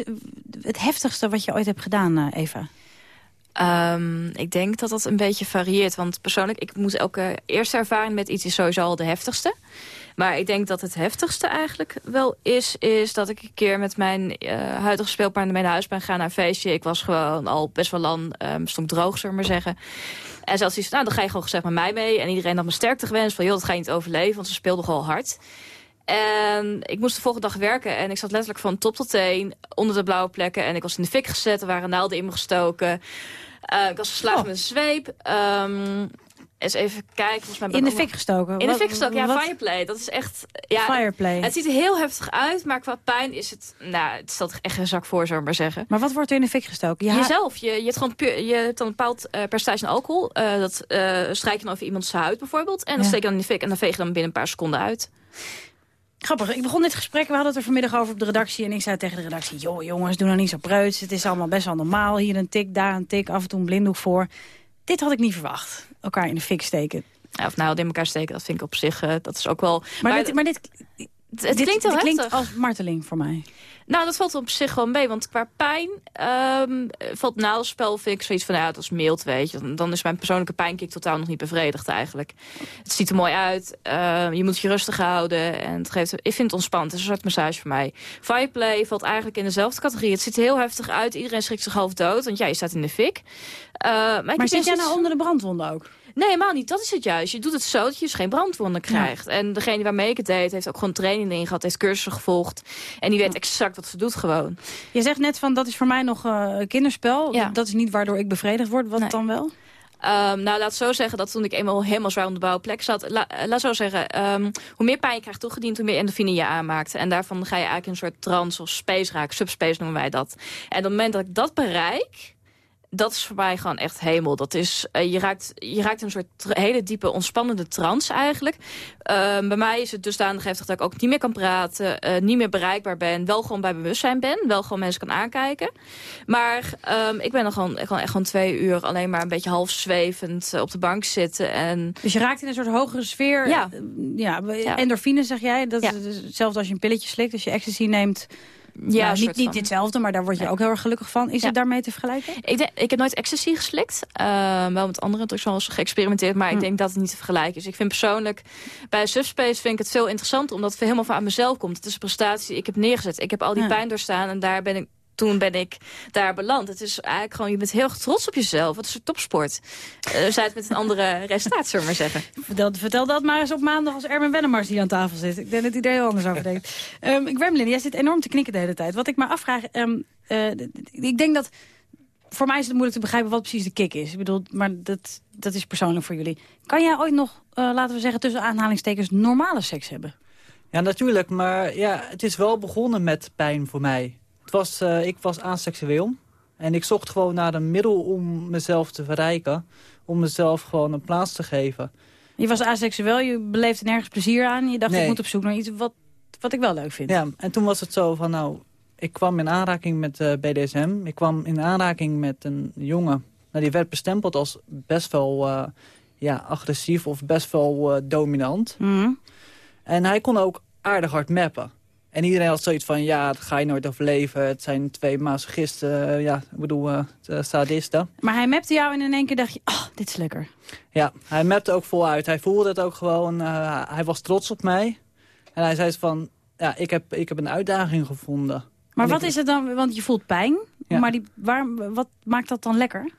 het heftigste wat je ooit hebt gedaan, eh, Eva? Ehm, ik denk dat dat een beetje varieert. Want persoonlijk, ik moet elke eerste ervaring met iets is sowieso al de heftigste. Maar ik denk dat het heftigste eigenlijk wel is... is dat ik een keer met mijn eh, huidige speelpartner mee naar huis ben gegaan naar een feestje. Ik was gewoon al best wel lang, um, stond droog, zullen maar zeggen. En zelfs iets, nou dan ga je gewoon gezegd met mij mee. En iedereen had me sterkte gewenst van, joh, dat ga je niet overleven. Want ze speelden gewoon hard. En ik moest de volgende dag werken en ik zat letterlijk van top tot teen onder de blauwe plekken. En ik was in de fik gezet, er waren naalden in me gestoken. Uh, ik was geslagen oh. met een zweep. Um, eens even kijken. Volgens mij in de fik gestoken? In de fik gestoken, ja, fireplay. Dat is echt... Ja, fireplay. Het ziet er heel heftig uit, maar qua pijn is het... Nou, het stelt echt een zak voor, zou ik maar zeggen. Maar wat wordt er in de fik gestoken? Ja. Jezelf. Je, je, hebt gewoon puur, je hebt dan een bepaald uh, percentage alcohol. Uh, dat uh, strijk je dan over iemands huid bijvoorbeeld. En dan ja. steek je dan in de fik en dan veeg je dan binnen een paar seconden uit. Grappig, ik begon dit gesprek, we hadden het er vanmiddag over op de redactie... en ik zei tegen de redactie, joh jongens, doe nou niet zo preuts. Het is allemaal best wel normaal. Hier een tik, daar een tik, af en toe een blinddoek voor. Dit had ik niet verwacht, elkaar in de fik steken. Ja, of nou, in elkaar steken, dat vind ik op zich, uh, dat is ook wel... Maar, maar dit, maar dit, het, klinkt heel dit klinkt als marteling voor mij. Nou, dat valt op zich wel mee. Want qua pijn um, valt naaldspel vind ik zoiets van... ja, dat is mild, weet je. Dan is mijn persoonlijke pijnkick totaal nog niet bevredigd eigenlijk. Het ziet er mooi uit. Uh, je moet je rustig houden. En het geeft, ik vind het ontspannend. Het is een soort massage voor mij. Fireplay valt eigenlijk in dezelfde categorie. Het ziet er heel heftig uit. Iedereen schrikt zich half dood. Want ja, je staat in de fik. Uh, maar maar zit jij nou onder de brandwonden ook? Nee, helemaal niet. Dat is het juist. Je doet het zo dat je dus geen brandwonden krijgt. Ja. En degene waarmee ik het deed, heeft ook gewoon training in gehad. Heeft cursussen gevolgd. En die weet ja. Wat ze doet gewoon. Je zegt net van, dat is voor mij nog uh, kinderspel. Ja. Dat is niet waardoor ik bevredigd word. Wat nee. dan wel? Um, nou, laat zo zeggen dat toen ik eenmaal helemaal zwaar onder de bouwplek plek zat... La, laat zo zeggen, um, hoe meer pijn je krijgt toegediend... hoe meer endorfine je aanmaakt. En daarvan ga je eigenlijk een soort trance of space raken. Subspace noemen wij dat. En op het moment dat ik dat bereik dat is voor mij gewoon echt hemel. Dat is, uh, je, raakt, je raakt een soort hele diepe ontspannende trance eigenlijk. Uh, bij mij is het dusdanig heftig dat ik ook niet meer kan praten, uh, niet meer bereikbaar ben, wel gewoon bij bewustzijn ben, wel gewoon mensen kan aankijken. Maar um, ik ben dan gewoon, gewoon echt gewoon twee uur alleen maar een beetje half zwevend op de bank zitten. En... Dus je raakt in een soort hogere sfeer. Ja. ja, endorfine zeg jij. Dat ja. is hetzelfde als je een pilletje slikt. Als je ecstasy neemt ja, nou, niet, niet ditzelfde, maar daar word je nee. ook heel erg gelukkig van. Is ja. het daarmee te vergelijken? Ik, denk, ik heb nooit ecstasy geslikt. Uh, wel met andere drugs geëxperimenteerd. Maar hm. ik denk dat het niet te vergelijken is. Ik vind persoonlijk, bij Subspace vind ik het veel interessanter. Omdat het helemaal van aan mezelf komt. Het is een prestatie die ik heb neergezet. Ik heb al die ja. pijn doorstaan. En daar ben ik toen ben ik daar beland. Het is eigenlijk gewoon, je bent heel trots op jezelf. Het is een topsport. Uh, zij het met een andere [LAUGHS] resultaat, zullen we maar zeggen. Vertel, vertel, dat maar eens op maandag als Erwin Wennemars hier aan tafel zit. Ik denk dat hij er heel anders over denkt. [LAUGHS] Um, Gremlin, jij zit enorm te knikken de hele tijd. Wat ik me afvraag, um, uh, ik denk dat... Voor mij is het moeilijk te begrijpen wat precies de kick is. Ik bedoel, maar dat, dat is persoonlijk voor jullie. Kan jij ooit nog, uh, laten we zeggen, tussen aanhalingstekens normale seks hebben? Ja, natuurlijk. Maar ja, het is wel begonnen met pijn voor mij. Was, uh, ik was aseksueel. En ik zocht gewoon naar een middel om mezelf te verrijken. Om mezelf gewoon een plaats te geven. Je was aseksueel, je beleefde nergens plezier aan. Je dacht, nee. ik moet op zoek naar iets wat, wat ik wel leuk vind. Ja, en toen was het zo van, nou, ik kwam in aanraking met uh, BDSM. Ik kwam in aanraking met een jongen. Nou, die werd bestempeld als best wel uh, ja, agressief of best wel uh, dominant. Mm -hmm. En hij kon ook aardig hard mappen. En iedereen had zoiets van, ja, dat ga je nooit overleven. Het zijn twee masochisten, uh, ja, ik bedoel, uh, sadisten. Maar hij mapte jou en in één keer dacht je, oh, dit is lekker. Ja, hij mapte ook voluit. Hij voelde het ook gewoon, uh, hij was trots op mij. En hij zei van, ja, ik heb, ik heb een uitdaging gevonden. Maar en wat ik... is het dan, want je voelt pijn. Ja. Maar die, waar, wat maakt dat dan lekker?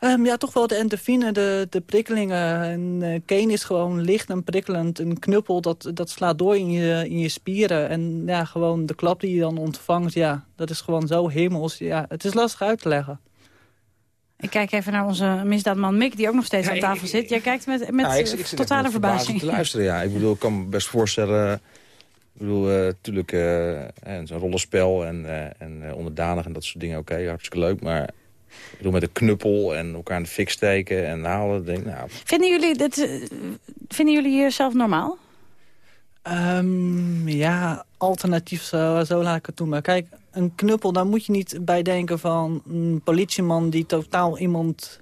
Um, ja, toch wel de endorfine, de, de prikkelingen. En uh, Kane is gewoon licht en prikkelend. Een knuppel, dat, dat slaat door in je, in je spieren. En ja, gewoon de klap die je dan ontvangt, ja, dat is gewoon zo hemels. Ja, het is lastig uit te leggen. Ik kijk even naar onze misdaadman Mick, die ook nog steeds ja, aan tafel ik, zit. Jij kijkt met, met ja, ik, ik totale verbazing. te luisteren, ja. Ik bedoel, ik kan me best voorstellen... Ik bedoel, uh, natuurlijk uh, zo'n rollenspel en, uh, en onderdanig en dat soort dingen. Oké, okay, hartstikke leuk, maar ik bedoel, met een knuppel en elkaar in de fik steken en halen. Denk, nou. vinden, jullie dit, vinden jullie jezelf normaal? Um, ja, alternatief zo, zo laat ik het doen. Maar kijk, een knuppel, daar moet je niet bij denken van een politieman... die totaal iemand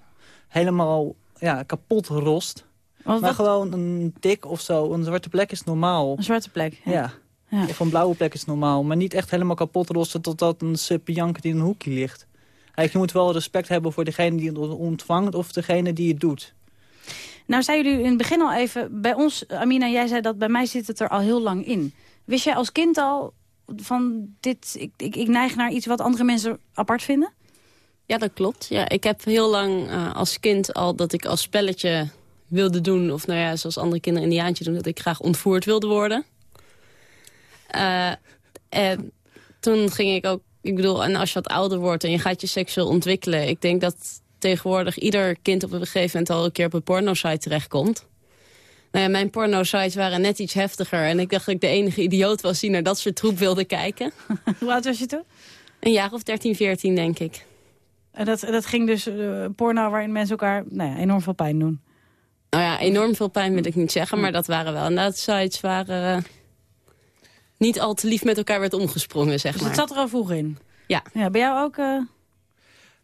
helemaal ja, kapot rost. Wat, maar wat? gewoon een dik of zo, een zwarte plek is normaal. Een zwarte plek, ja. ja. ja. Of een blauwe plek is normaal. Maar niet echt helemaal kapot rosten totdat een suppianker die in een hoekje ligt. Eigenlijk, je moet wel respect hebben voor degene die het ontvangt of degene die het doet. Nou, zei jullie in het begin al even, bij ons, Amina, jij zei dat bij mij zit het er al heel lang in. Wist jij als kind al van dit, ik, ik, ik neig naar iets wat andere mensen apart vinden? Ja, dat klopt. Ja, ik heb heel lang uh, als kind al dat ik als spelletje wilde doen... of nou ja, zoals andere kinderen indiaantje doen... dat ik graag ontvoerd wilde worden. Eh, en toen ging ik ook... Ik bedoel, en als je wat ouder wordt en je gaat je seksueel ontwikkelen... ik denk dat tegenwoordig ieder kind op een gegeven moment... al een keer op een porno-site terechtkomt. Nou ja, mijn porno-sites waren net iets heftiger. En ik dacht dat ik de enige idioot was die naar dat soort troep wilde kijken. [LAUGHS] Hoe oud was je toen? Een jaar of 13, 14, denk ik. En dat, dat ging dus uh, porno waarin mensen elkaar nou ja, enorm veel pijn doen. Nou ja, enorm veel pijn wil ik niet zeggen. Maar dat waren wel inderdaad sites waar uh, niet al te lief met elkaar werd omgesprongen, zeg dus het zat er al vroeg in? Ja. ja bij jou ook, uh,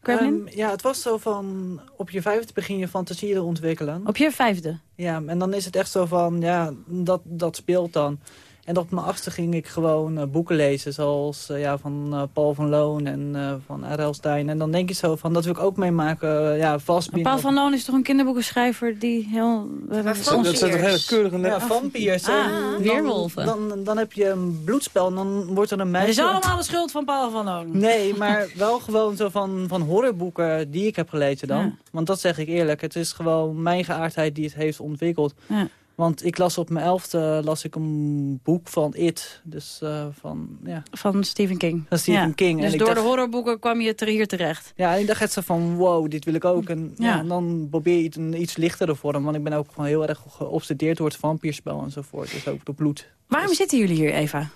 um, ja, het was zo van op je vijfde begin je fantasie te ontwikkelen. Op je vijfde? Ja, en dan is het echt zo van, ja, dat, dat speelt dan. En op mijn achtste ging ik gewoon uh, boeken lezen, zoals uh, ja, van uh, Paul van Loon en van R.L. Stein. En dan denk je zo van, dat wil ik ook meemaken, ja, vast Paul van Loon is toch een kinderboekenschrijver die heel... dat zijn toch hele keurige... Ja, vampiers. Ah, weerwolven. Dan, dan, dan, heb je een bloedspel en dan wordt er een meisje... Het is allemaal de schuld van Paul van Loon. Nee, maar [LAUGHS] wel gewoon zo van, van horrorboeken die ik heb gelezen dan. Ja. Want dat zeg ik eerlijk, het is gewoon mijn geaardheid die het heeft ontwikkeld. Want ik las op mijn elfde las ik een boek van It. Dus uh, van, ja. Van Stephen King. Van Stephen ja. King. Dus en door dacht, de horrorboeken kwam je hier terecht. Ja, en ik dacht echt zo van, wow, dit wil ik ook. En, ja. ja en dan probeer je een iets lichtere vorm. Want ik ben ook gewoon heel erg geobsedeerd door het vampierspel enzovoort. Dus ook door bloed. Waarom dus, zitten jullie hier, Eva?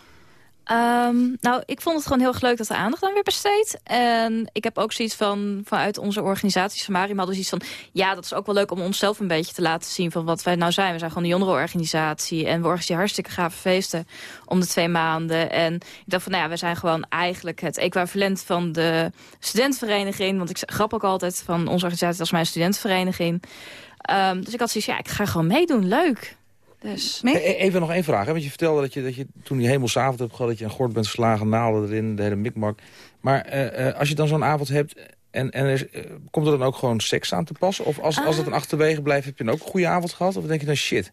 Um, nou, ik vond het gewoon heel erg leuk dat de aandacht aan weer besteed. En ik heb ook zoiets van, vanuit onze organisaties van Mariam hadden zoiets van... ja, dat is ook wel leuk om onszelf een beetje te laten zien van wat wij nou zijn. We zijn gewoon een jongerenorganisatie en we organiseren hartstikke gave feesten om de twee maanden. En ik dacht van, nou ja, we zijn gewoon eigenlijk het equivalent van de studentenvereniging. Want ik grap ook altijd van onze organisatie als mijn studentenvereniging. Um, dus ik had zoiets, ja, ik ga gewoon meedoen, leuk. Dus. Even nog één vraag. Hè? Want je vertelde dat je, dat je toen die hemelsavond hebt gehad... dat je een gort bent geslagen, naalden erin, de hele mikmak. Maar uh, uh, als je dan zo'n avond hebt... en, en er uh, komt er dan ook gewoon seks aan te passen? Of als, als het een achterwege blijft, heb je dan ook een goede avond gehad? Of denk je dan shit?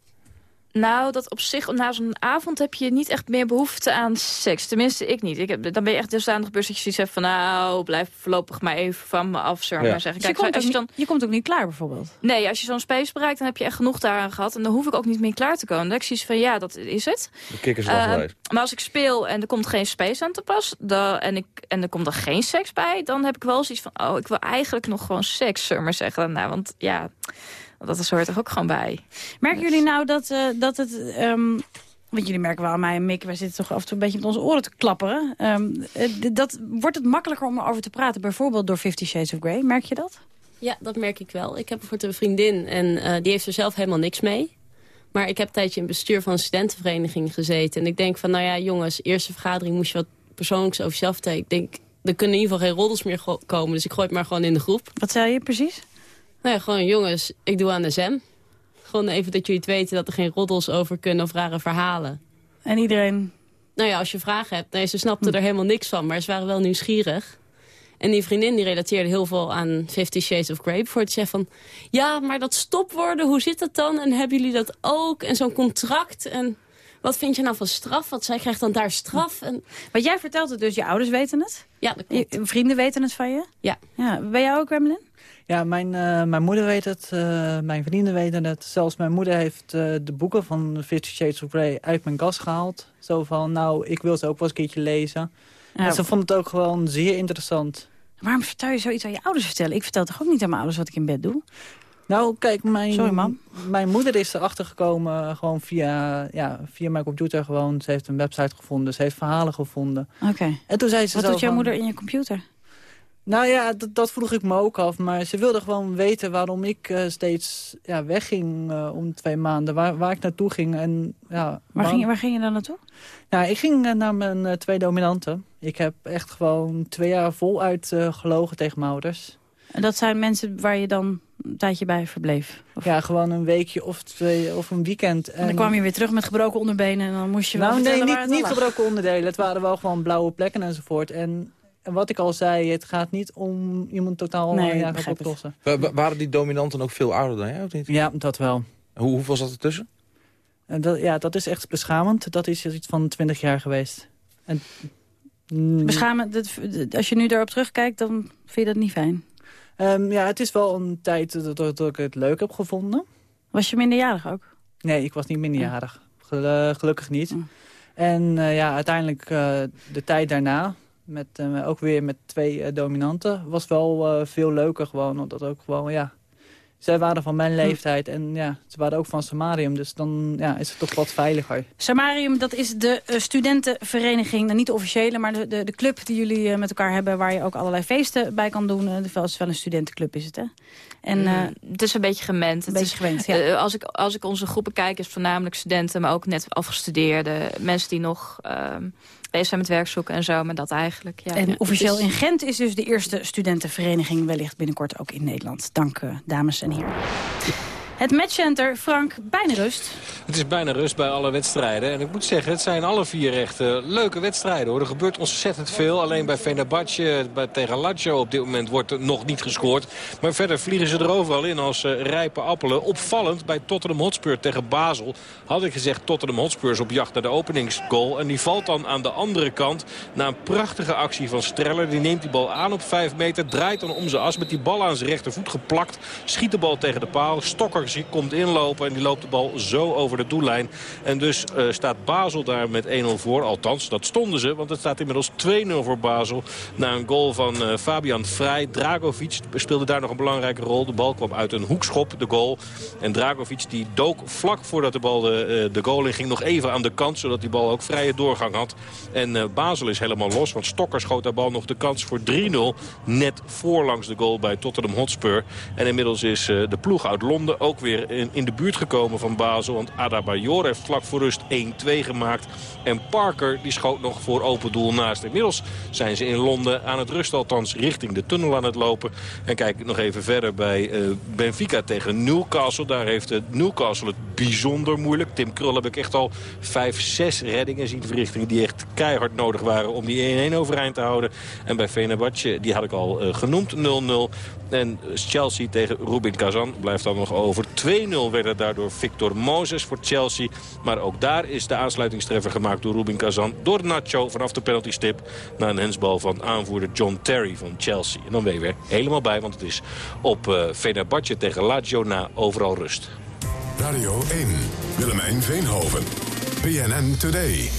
Nou, dat op zich, na zo'n avond heb je niet echt meer behoefte aan seks. Tenminste, ik niet. Ik heb, dan ben je echt dusdanig gebeurd dat je zoiets hebt van... nou, blijf voorlopig maar even van me af, zullen ja. maar zeggen. Kijk, dus je, komt als je, dan... niet, je komt ook niet klaar, bijvoorbeeld? Nee, als je zo'n space bereikt, dan heb je echt genoeg daaraan gehad. En dan hoef ik ook niet meer klaar te komen. Dan heb ik zoiets van, ja, dat is het. De kikkers uh, maar als ik speel en er komt geen space aan te pas... Dan, en, ik, en er komt er geen seks bij... dan heb ik wel zoiets van, oh, ik wil eigenlijk nog gewoon seks, zullen maar zeggen. Nou, want ja... Dat is hoort er ook gewoon bij. Merken jullie nou dat, uh, dat het... Um, want jullie merken wel aan mij en Mick, wij zitten toch af en toe een beetje met onze oren te klapperen. Um, dat, wordt het makkelijker om erover te praten, bijvoorbeeld door Fifty Shades of Grey? Merk je dat? Ja, dat merk ik wel. Ik heb bijvoorbeeld een vriendin en uh, die heeft er zelf helemaal niks mee. Maar ik heb een tijdje in het bestuur van een studentenvereniging gezeten. En ik denk van, nou ja, jongens, eerste vergadering moest je wat persoonlijks over jezelf vertellen. Ik denk, er kunnen in ieder geval geen roddels meer komen. Dus ik gooi het maar gewoon in de groep. Wat zei je precies? Nou ja, gewoon jongens, ik doe aan de ZEM. Gewoon even dat jullie het weten dat er geen roddels over kunnen of rare verhalen. En iedereen? Nou ja, als je vragen hebt. Nee, ze snapten hm. er helemaal niks van, maar ze waren wel nieuwsgierig. En die vriendin die relateerde heel veel aan Fifty Shades of Grey. Voor het zeggen van, ja, maar dat stopwoorden, hoe zit dat dan? En hebben jullie dat ook? En zo'n contract en... Wat vind je nou van straf? Want zij krijgt dan daar straf. En... Wat jij vertelt het dus, je ouders weten het? Ja, dat klopt. Je vrienden weten het van je? Ja. ja. Ben jij ook, Gremlin? Ja, mijn, uh, mijn moeder weet het, uh, mijn vrienden weten het. Zelfs mijn moeder heeft uh, de boeken van Fifty Shades of Grey uit mijn kast gehaald. Zo van, nou, ik wil ze ook wel eens een keertje lezen. Ja. En ze vond het ook gewoon zeer interessant. Waarom vertel je zoiets aan je ouders vertellen? Ik vertel toch ook niet aan mijn ouders wat ik in bed doe? Nou, kijk, mijn, Sorry, mam. mijn moeder is erachter gekomen gewoon via, ja, via mijn computer. Gewoon. Ze heeft een website gevonden, ze heeft verhalen gevonden. Oké. Okay. En toen zei ze Wat doet jouw van, moeder in je computer? Nou ja, dat, dat vroeg ik me ook af. Maar ze wilde gewoon weten waarom ik uh, steeds ja, wegging uh, om twee maanden. Waar, waar ik naartoe ging. En, ja, waar, waar... Ging, waar ging je dan naartoe? Nou, ik ging uh, naar mijn twee dominanten. Ik heb echt gewoon twee jaar voluit gelogen tegen mijn ouders. En dat zijn mensen waar je dan een tijdje bij verbleef? Of? Ja, gewoon een weekje of twee of een weekend. En, en dan kwam je weer terug met gebroken onderbenen en dan moest je wel Nou nee, niet, niet gebroken onderdelen. Het waren wel gewoon blauwe plekken enzovoort. En en wat ik al zei, het gaat niet om iemand totaal nee, ja, lossen. Waren die dominanten ook veel ouder dan jij, of niet? Ja, dat wel. Hoe, hoeveel zat er tussen? En dat, ja, dat is echt beschamend. Dat is iets van 20 jaar geweest. En, beschamend, dat, als je nu daarop terugkijkt, dan vind je dat niet fijn? Um, ja, het is wel een tijd dat, dat, dat, ik het leuk heb gevonden. Was je minderjarig ook? Nee, ik was niet minderjarig. Gel, gelukkig niet. Mm. En ja, uiteindelijk de tijd daarna, met, ook weer met twee dominanten, was wel veel leuker gewoon. Omdat ook gewoon, ja, zij waren van mijn hm. leeftijd en ja, ze waren ook van Samarium. Dus dan ja, is het toch wat veiliger. Samarium, dat is de uh, studentenvereniging, nou, niet de officiële, maar de, de, de club die jullie uh, met elkaar hebben... waar je ook allerlei feesten bij kan doen. Uh, het is wel een studentenclub, is het, hè? En, mm, het is een beetje gemend. Een beetje gewend, ja. als, ik, als ik onze groepen kijk, is het voornamelijk studenten... maar ook net afgestudeerde mensen die nog ehm, bezig zijn met werk zoeken en zo. Maar dat eigenlijk, ja. En officieel in Gent is dus de eerste studentenvereniging... wellicht binnenkort ook in Nederland. Dank, dames en heren. Het matchcenter, Frank, bijna rust. Het is bijna rust bij alle wedstrijden. En ik moet zeggen, het zijn alle vier echt leuke wedstrijden. hoor. Er gebeurt ontzettend veel. Alleen bij Fenerbahce tegen Lazio op dit moment wordt er nog niet gescoord. Maar verder vliegen ze er overal in als uh, rijpe appelen. Opvallend bij Tottenham Hotspur tegen Basel. Had ik gezegd Tottenham Hotspur op jacht naar de openingsgoal. En die valt dan aan de andere kant. Na een prachtige actie van Streller. Die neemt die bal aan op 5 meter. Draait dan om zijn as met die bal aan zijn rechtervoet geplakt. Schiet de bal tegen de paal. Stokker komt inlopen en die loopt de bal zo over de doellijn. En dus uh, staat Basel daar met 1-0 voor. Althans, dat stonden ze, want het staat inmiddels 2-0 voor Basel. Na een goal van uh, Fabian Vrij. Dragovic speelde daar nog een belangrijke rol. De bal kwam uit een hoekschop, de goal. En Dragovic die dook vlak voordat de bal de, uh, de goal in ging nog even aan de kant. Zodat die bal ook vrije doorgang had. En Basel is helemaal los, want Stokker schoot daar bal nog de kans voor 3-0. Net voorlangs de goal bij Tottenham Hotspur. En inmiddels is de ploeg uit Londen ook weer in, in de buurt gekomen van Basel. Want Adabayor heeft vlak voor rust 1-2 gemaakt. En Parker die schoot nog voor open doel naast. Inmiddels zijn ze in Londen aan het rust althans richting de tunnel aan het lopen. En kijk nog even verder bij uh, Benfica tegen Newcastle. Daar heeft uh, Newcastle het bijzonder moeilijk. Tim Krul heb ik echt al 5, 6 reddingen zien verrichtingen die echt keihard nodig waren om die 1-1 overeind te houden. En bij Fenerbahce, die had ik al uh, genoemd, 0-0. En Chelsea tegen Rubin Kazan blijft dan nog over. 2-0 werd het daardoor Victor Moses voor Chelsea. Maar ook daar is de aansluitingstreffer gemaakt door Rubin Kazan. Door Nacho vanaf de penaltystip naar een hensbal van aanvoerder John Terry van Chelsea. En dan ben je weer helemaal bij, want het is op uh, tegen Lazio na overal rust. Radio 1, Willemijn Veenhoven, PNN Today.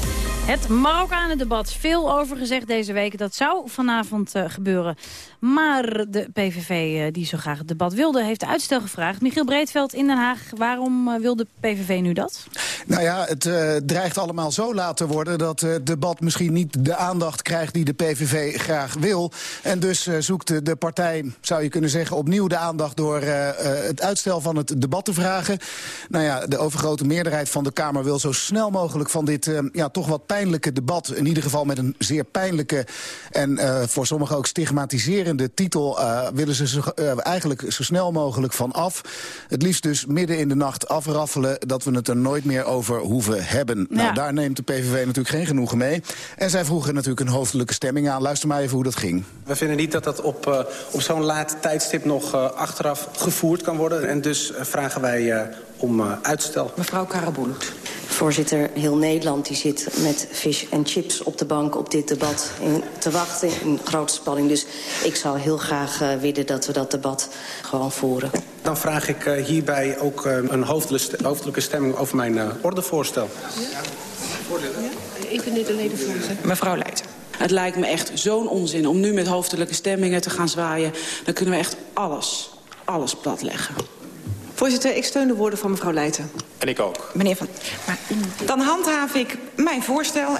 Het Marokkanen-debat. Veel over gezegd deze week. Dat zou vanavond uh, gebeuren. Maar de PVV, uh, die zo graag het debat wilde, heeft uitstel gevraagd. Michiel Breedveld in Den Haag. Waarom uh, wil de PVV nu dat? Nou ja, het dreigt allemaal zo laat te worden... dat het debat misschien niet de aandacht krijgt die de PVV graag wil. En dus zoekt de partij, zou je kunnen zeggen, opnieuw de aandacht... door het uitstel van het debat te vragen. Nou ja, de overgrote meerderheid van de Kamer wil zo snel mogelijk van dit ja, toch wat pijnlijke debat... in ieder geval met een zeer pijnlijke en uh, voor sommigen ook stigmatiserende titel... Uh, willen ze zich uh, eigenlijk zo snel mogelijk van af. Het liefst dus midden in de nacht afraffelen... dat we het er nooit meer over hoeven hebben. Nou, ja. Nou, daar neemt de PVV natuurlijk geen genoegen mee. En zij vroegen natuurlijk een hoofdelijke stemming aan. Luister maar even hoe dat ging. We vinden niet dat dat op, op zo'n laat tijdstip nog achteraf gevoerd kan worden. En dus vragen wij om uitstel. Mevrouw Karabulut. Voorzitter, heel Nederland die zit met fish en chips op de bank op dit debat in, te wachten in grote spanning. Dus ik zou heel graag uh, willen dat we dat debat gewoon voeren. Dan vraag ik uh, hierbij ook uh, een hoofdelijke stemming over mijn ordevoorstel. Ja. Ja. Ik ben de ledenvoorzitter. Mevrouw Leijten. Het lijkt me echt zo'n onzin om nu met hoofdelijke stemmingen te gaan zwaaien. Dan kunnen we echt alles, alles platleggen. Voorzitter, ik steun de woorden van mevrouw Leijten. En ik ook. Meneer Van... Maar, dan handhaaf ik mijn voorstel.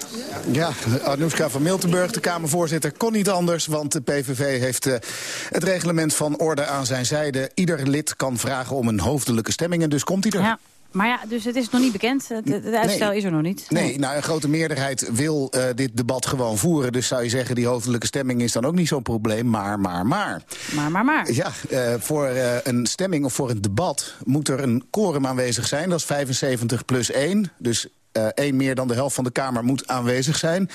Ja, Anoushka van Miltenburg, de Kamervoorzitter, kon niet anders... want de PVV heeft uh, het reglement van orde aan zijn zijde. Ieder lid kan vragen om een hoofdelijke stemming en dus komt hij er. Ja. Maar ja, dus het is nog niet bekend. Het, het uitstel nee. is er nog niet. Nee, nee. nou, een grote meerderheid wil uh, dit debat gewoon voeren. Dus zou je zeggen, die hoofdelijke stemming is dan ook niet zo'n probleem. Maar, maar, maar. Maar, maar, maar. Ja, uh, voor uh, een stemming of voor een debat moet er een quorum aanwezig zijn. Dat is 75 plus 1. Dus uh, één meer dan de helft van de Kamer moet aanwezig zijn.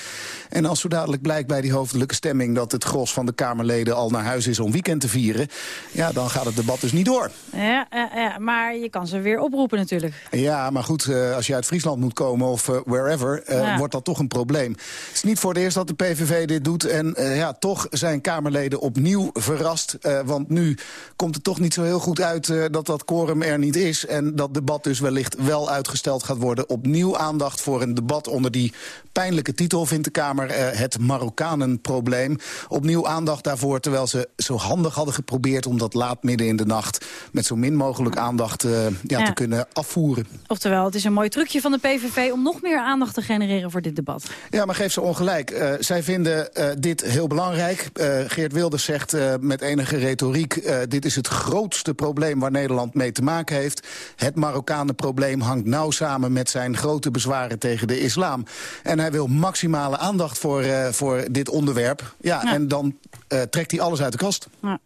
En als zo dadelijk blijkt bij die hoofdelijke stemming... dat het gros van de Kamerleden al naar huis is om weekend te vieren... ja, dan gaat het debat dus niet door. Ja, ja, ja maar je kan ze weer oproepen natuurlijk. Ja, maar goed, uh, als je uit Friesland moet komen of uh, wherever... Ja. wordt dat toch een probleem. Het is niet voor het eerst dat de PVV dit doet. En ja, toch zijn Kamerleden opnieuw verrast. want nu komt het toch niet zo heel goed uit dat dat quorum er niet is... en dat debat dus wellicht wel uitgesteld gaat worden opnieuw aan aandacht voor een debat onder die pijnlijke titel... vindt de Kamer uh, het Marokkanenprobleem. Opnieuw aandacht daarvoor, terwijl ze zo handig hadden geprobeerd... om dat laat midden in de nacht met zo min mogelijk aandacht uh, ja, ja. te kunnen afvoeren. Oftewel, het is een mooi trucje van de PVV om nog meer aandacht te genereren voor dit debat. Ja, maar geef ze ongelijk. Uh, zij vinden dit heel belangrijk. Geert Wilders zegt met enige retoriek... dit is het grootste probleem waar Nederland mee te maken heeft. Het Marokkanenprobleem hangt nauw samen met zijn grote bezwaren tegen de islam. En hij wil maximale aandacht voor, uh, voor dit onderwerp. Ja, ja. en dan uh, trekt hij alles uit de kast. Ja.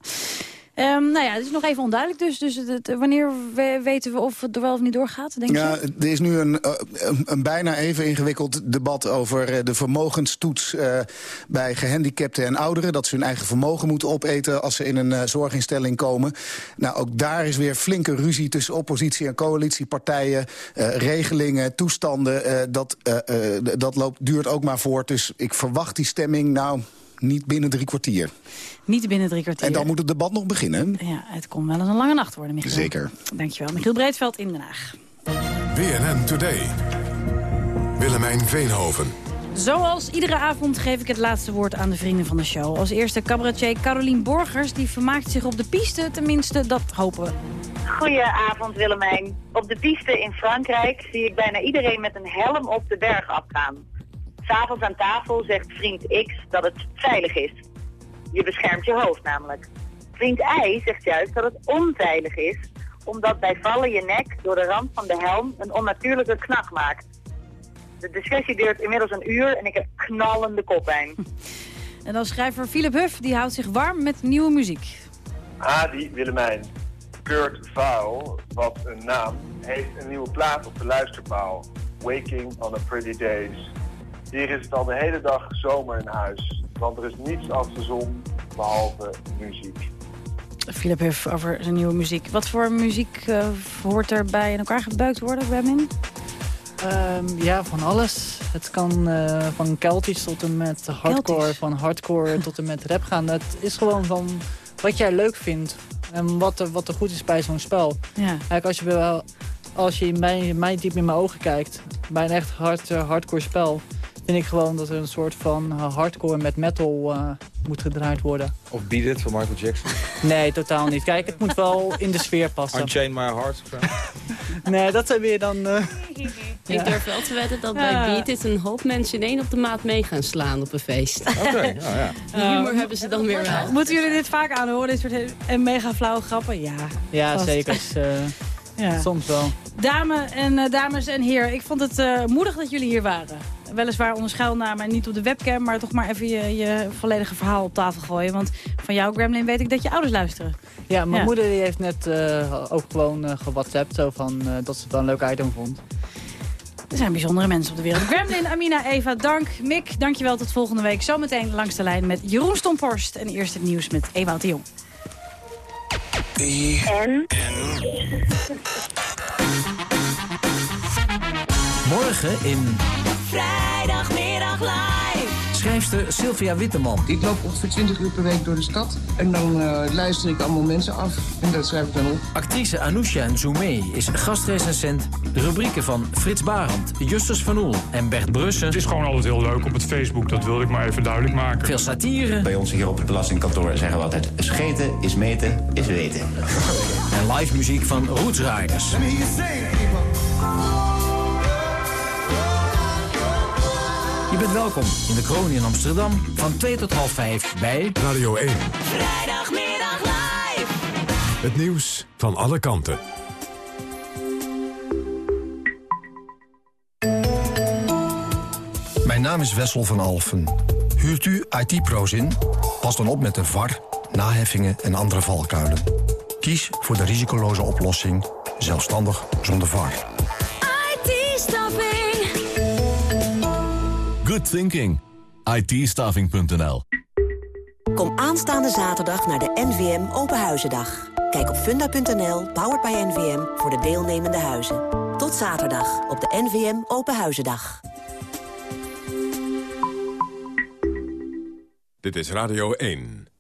Um, nou ja, het is nog even onduidelijk dus. dus het, het, wanneer we, weten we of het er wel of niet doorgaat, denk ja, je? Er is nu een, een, een, bijna even ingewikkeld debat over de vermogenstoets uh, bij gehandicapten en ouderen. Dat ze hun eigen vermogen moeten opeten als ze in een uh, zorginstelling komen. Nou, ook daar is weer flinke ruzie tussen oppositie en coalitiepartijen. Uh, regelingen, toestanden, dat, dat loopt, duurt ook maar voort. Dus ik verwacht die stemming, nou, niet binnen drie kwartier. Niet binnen drie kwartier. En dan moet het debat nog beginnen. Ja, het kon wel eens een lange nacht worden, Michiel. Zeker. Dankjewel. Michiel Breedveld in Den Haag. BNN Today. Willemijn Veenhoven. Zoals iedere avond geef ik het laatste woord aan de vrienden van de show. Als eerste cabaretier Carolien Borgers, die vermaakt zich op de piste. Tenminste, dat hopen we. Goedenavond Willemijn. Op de piste in Frankrijk zie ik bijna iedereen met een helm op de berg afgaan. S'avonds aan tafel zegt vriend X dat het veilig is. Je beschermt je hoofd namelijk. Vriend Y zegt juist dat het onveilig is, omdat bij vallen je nek door de rand van de helm een onnatuurlijke knak maakt. De discussie duurt inmiddels een uur en ik heb knallende koppijn. [LAUGHS] En dan schrijver Philip Huff, die houdt zich warm met nieuwe muziek. Adi Willemijn, Kurt Vauw, wat een naam, heeft een nieuwe plaat op de luisterpaal. Waking on a Pretty Days. Hier is het al de hele dag zomer in huis. Want er is niets als de zon, behalve muziek. Philip Huff over zijn nieuwe muziek. Wat voor muziek uh, hoort er bij in elkaar gebuikt worden, Benjamin? Um, ja, van alles. Het kan uh, van Keltisch tot en met hardcore, Keltisch. van hardcore tot en met rap gaan. Het is gewoon van wat jij leuk vindt en wat er, wat er goed is bij zo'n spel. Ja. Eigenlijk als je, wel, als je mij, mij diep in mijn ogen kijkt, bij een echt hard, uh, hardcore spel vind ik gewoon dat er een soort van hardcore met metal uh, moet gedraaid worden. Of Beat It van Michael Jackson? [LAUGHS] Nee, totaal niet. Kijk, het moet wel in de sfeer passen. Unchain My Heart? [LAUGHS] nee, dat zijn weer dan... Uh, ik durf wel te wedden dat bij ja. Beat It een hoop mensen in één op de maat mee gaan slaan op een feest. Oké, okay, ja, ja. [LAUGHS] Die humor uh, hebben ze dan weer wel. Moeten jullie dit vaak aanhoren, dit soort en mega flauwe grappen? Ja, ja zeker. Ja. Soms wel. Dame en, uh, dames en heren, ik vond het uh, moedig dat jullie hier waren. Weliswaar onder schuilnaam en niet op de webcam... maar toch maar even je, je volledige verhaal op tafel gooien. Want van jou, Gremlin, weet ik dat je ouders luisteren. Ja, mijn ja. moeder die heeft net uh, ook gewoon uh, gewhatsappt... Zo van, dat ze het wel een leuk item vond. Er zijn bijzondere mensen op de wereld. Gremlin, Amina, Eva, dank. Mick, dankjewel tot volgende week. Zometeen langs de lijn met Jeroen Stomporst. En eerst het nieuws met Ewout de Jong. En? Morgen in... Vrijdagmiddag live. Schrijfster Sylvia Witteman. Ik loop ongeveer 20 uur per week door de stad. En dan uh, luister ik allemaal mensen af. En dat schrijf ik dan op. Actrice Anousha Nzoumé is gastrecensent. De rubrieken van Frits Barend, Justus van Oel en Bert Brussen. Het is gewoon altijd heel leuk op het Facebook. Dat wilde ik maar even duidelijk maken. Veel satire. Bij ons hier op het belastingkantoor zeggen we altijd... scheten is meten, is weten. en live muziek van Roots bent welkom in de Kroon in Amsterdam van 2 tot half 5 bij Radio 1. Vrijdagmiddag live. Het nieuws van alle kanten. Mijn naam is Wessel van Alfen. Huurt u IT-pro's in? Pas dan op met de VAR, naheffingen en andere valkuilen. Kies voor de risicoloze oplossing, zelfstandig zonder VAR. Good thinking. ITstaffing.nl Kom aanstaande zaterdag naar de NVM Openhuizendag. Kijk op funda.nl, powered by NVM, voor de deelnemende huizen. Tot zaterdag op de NVM Openhuizendag. Dit is Radio 1.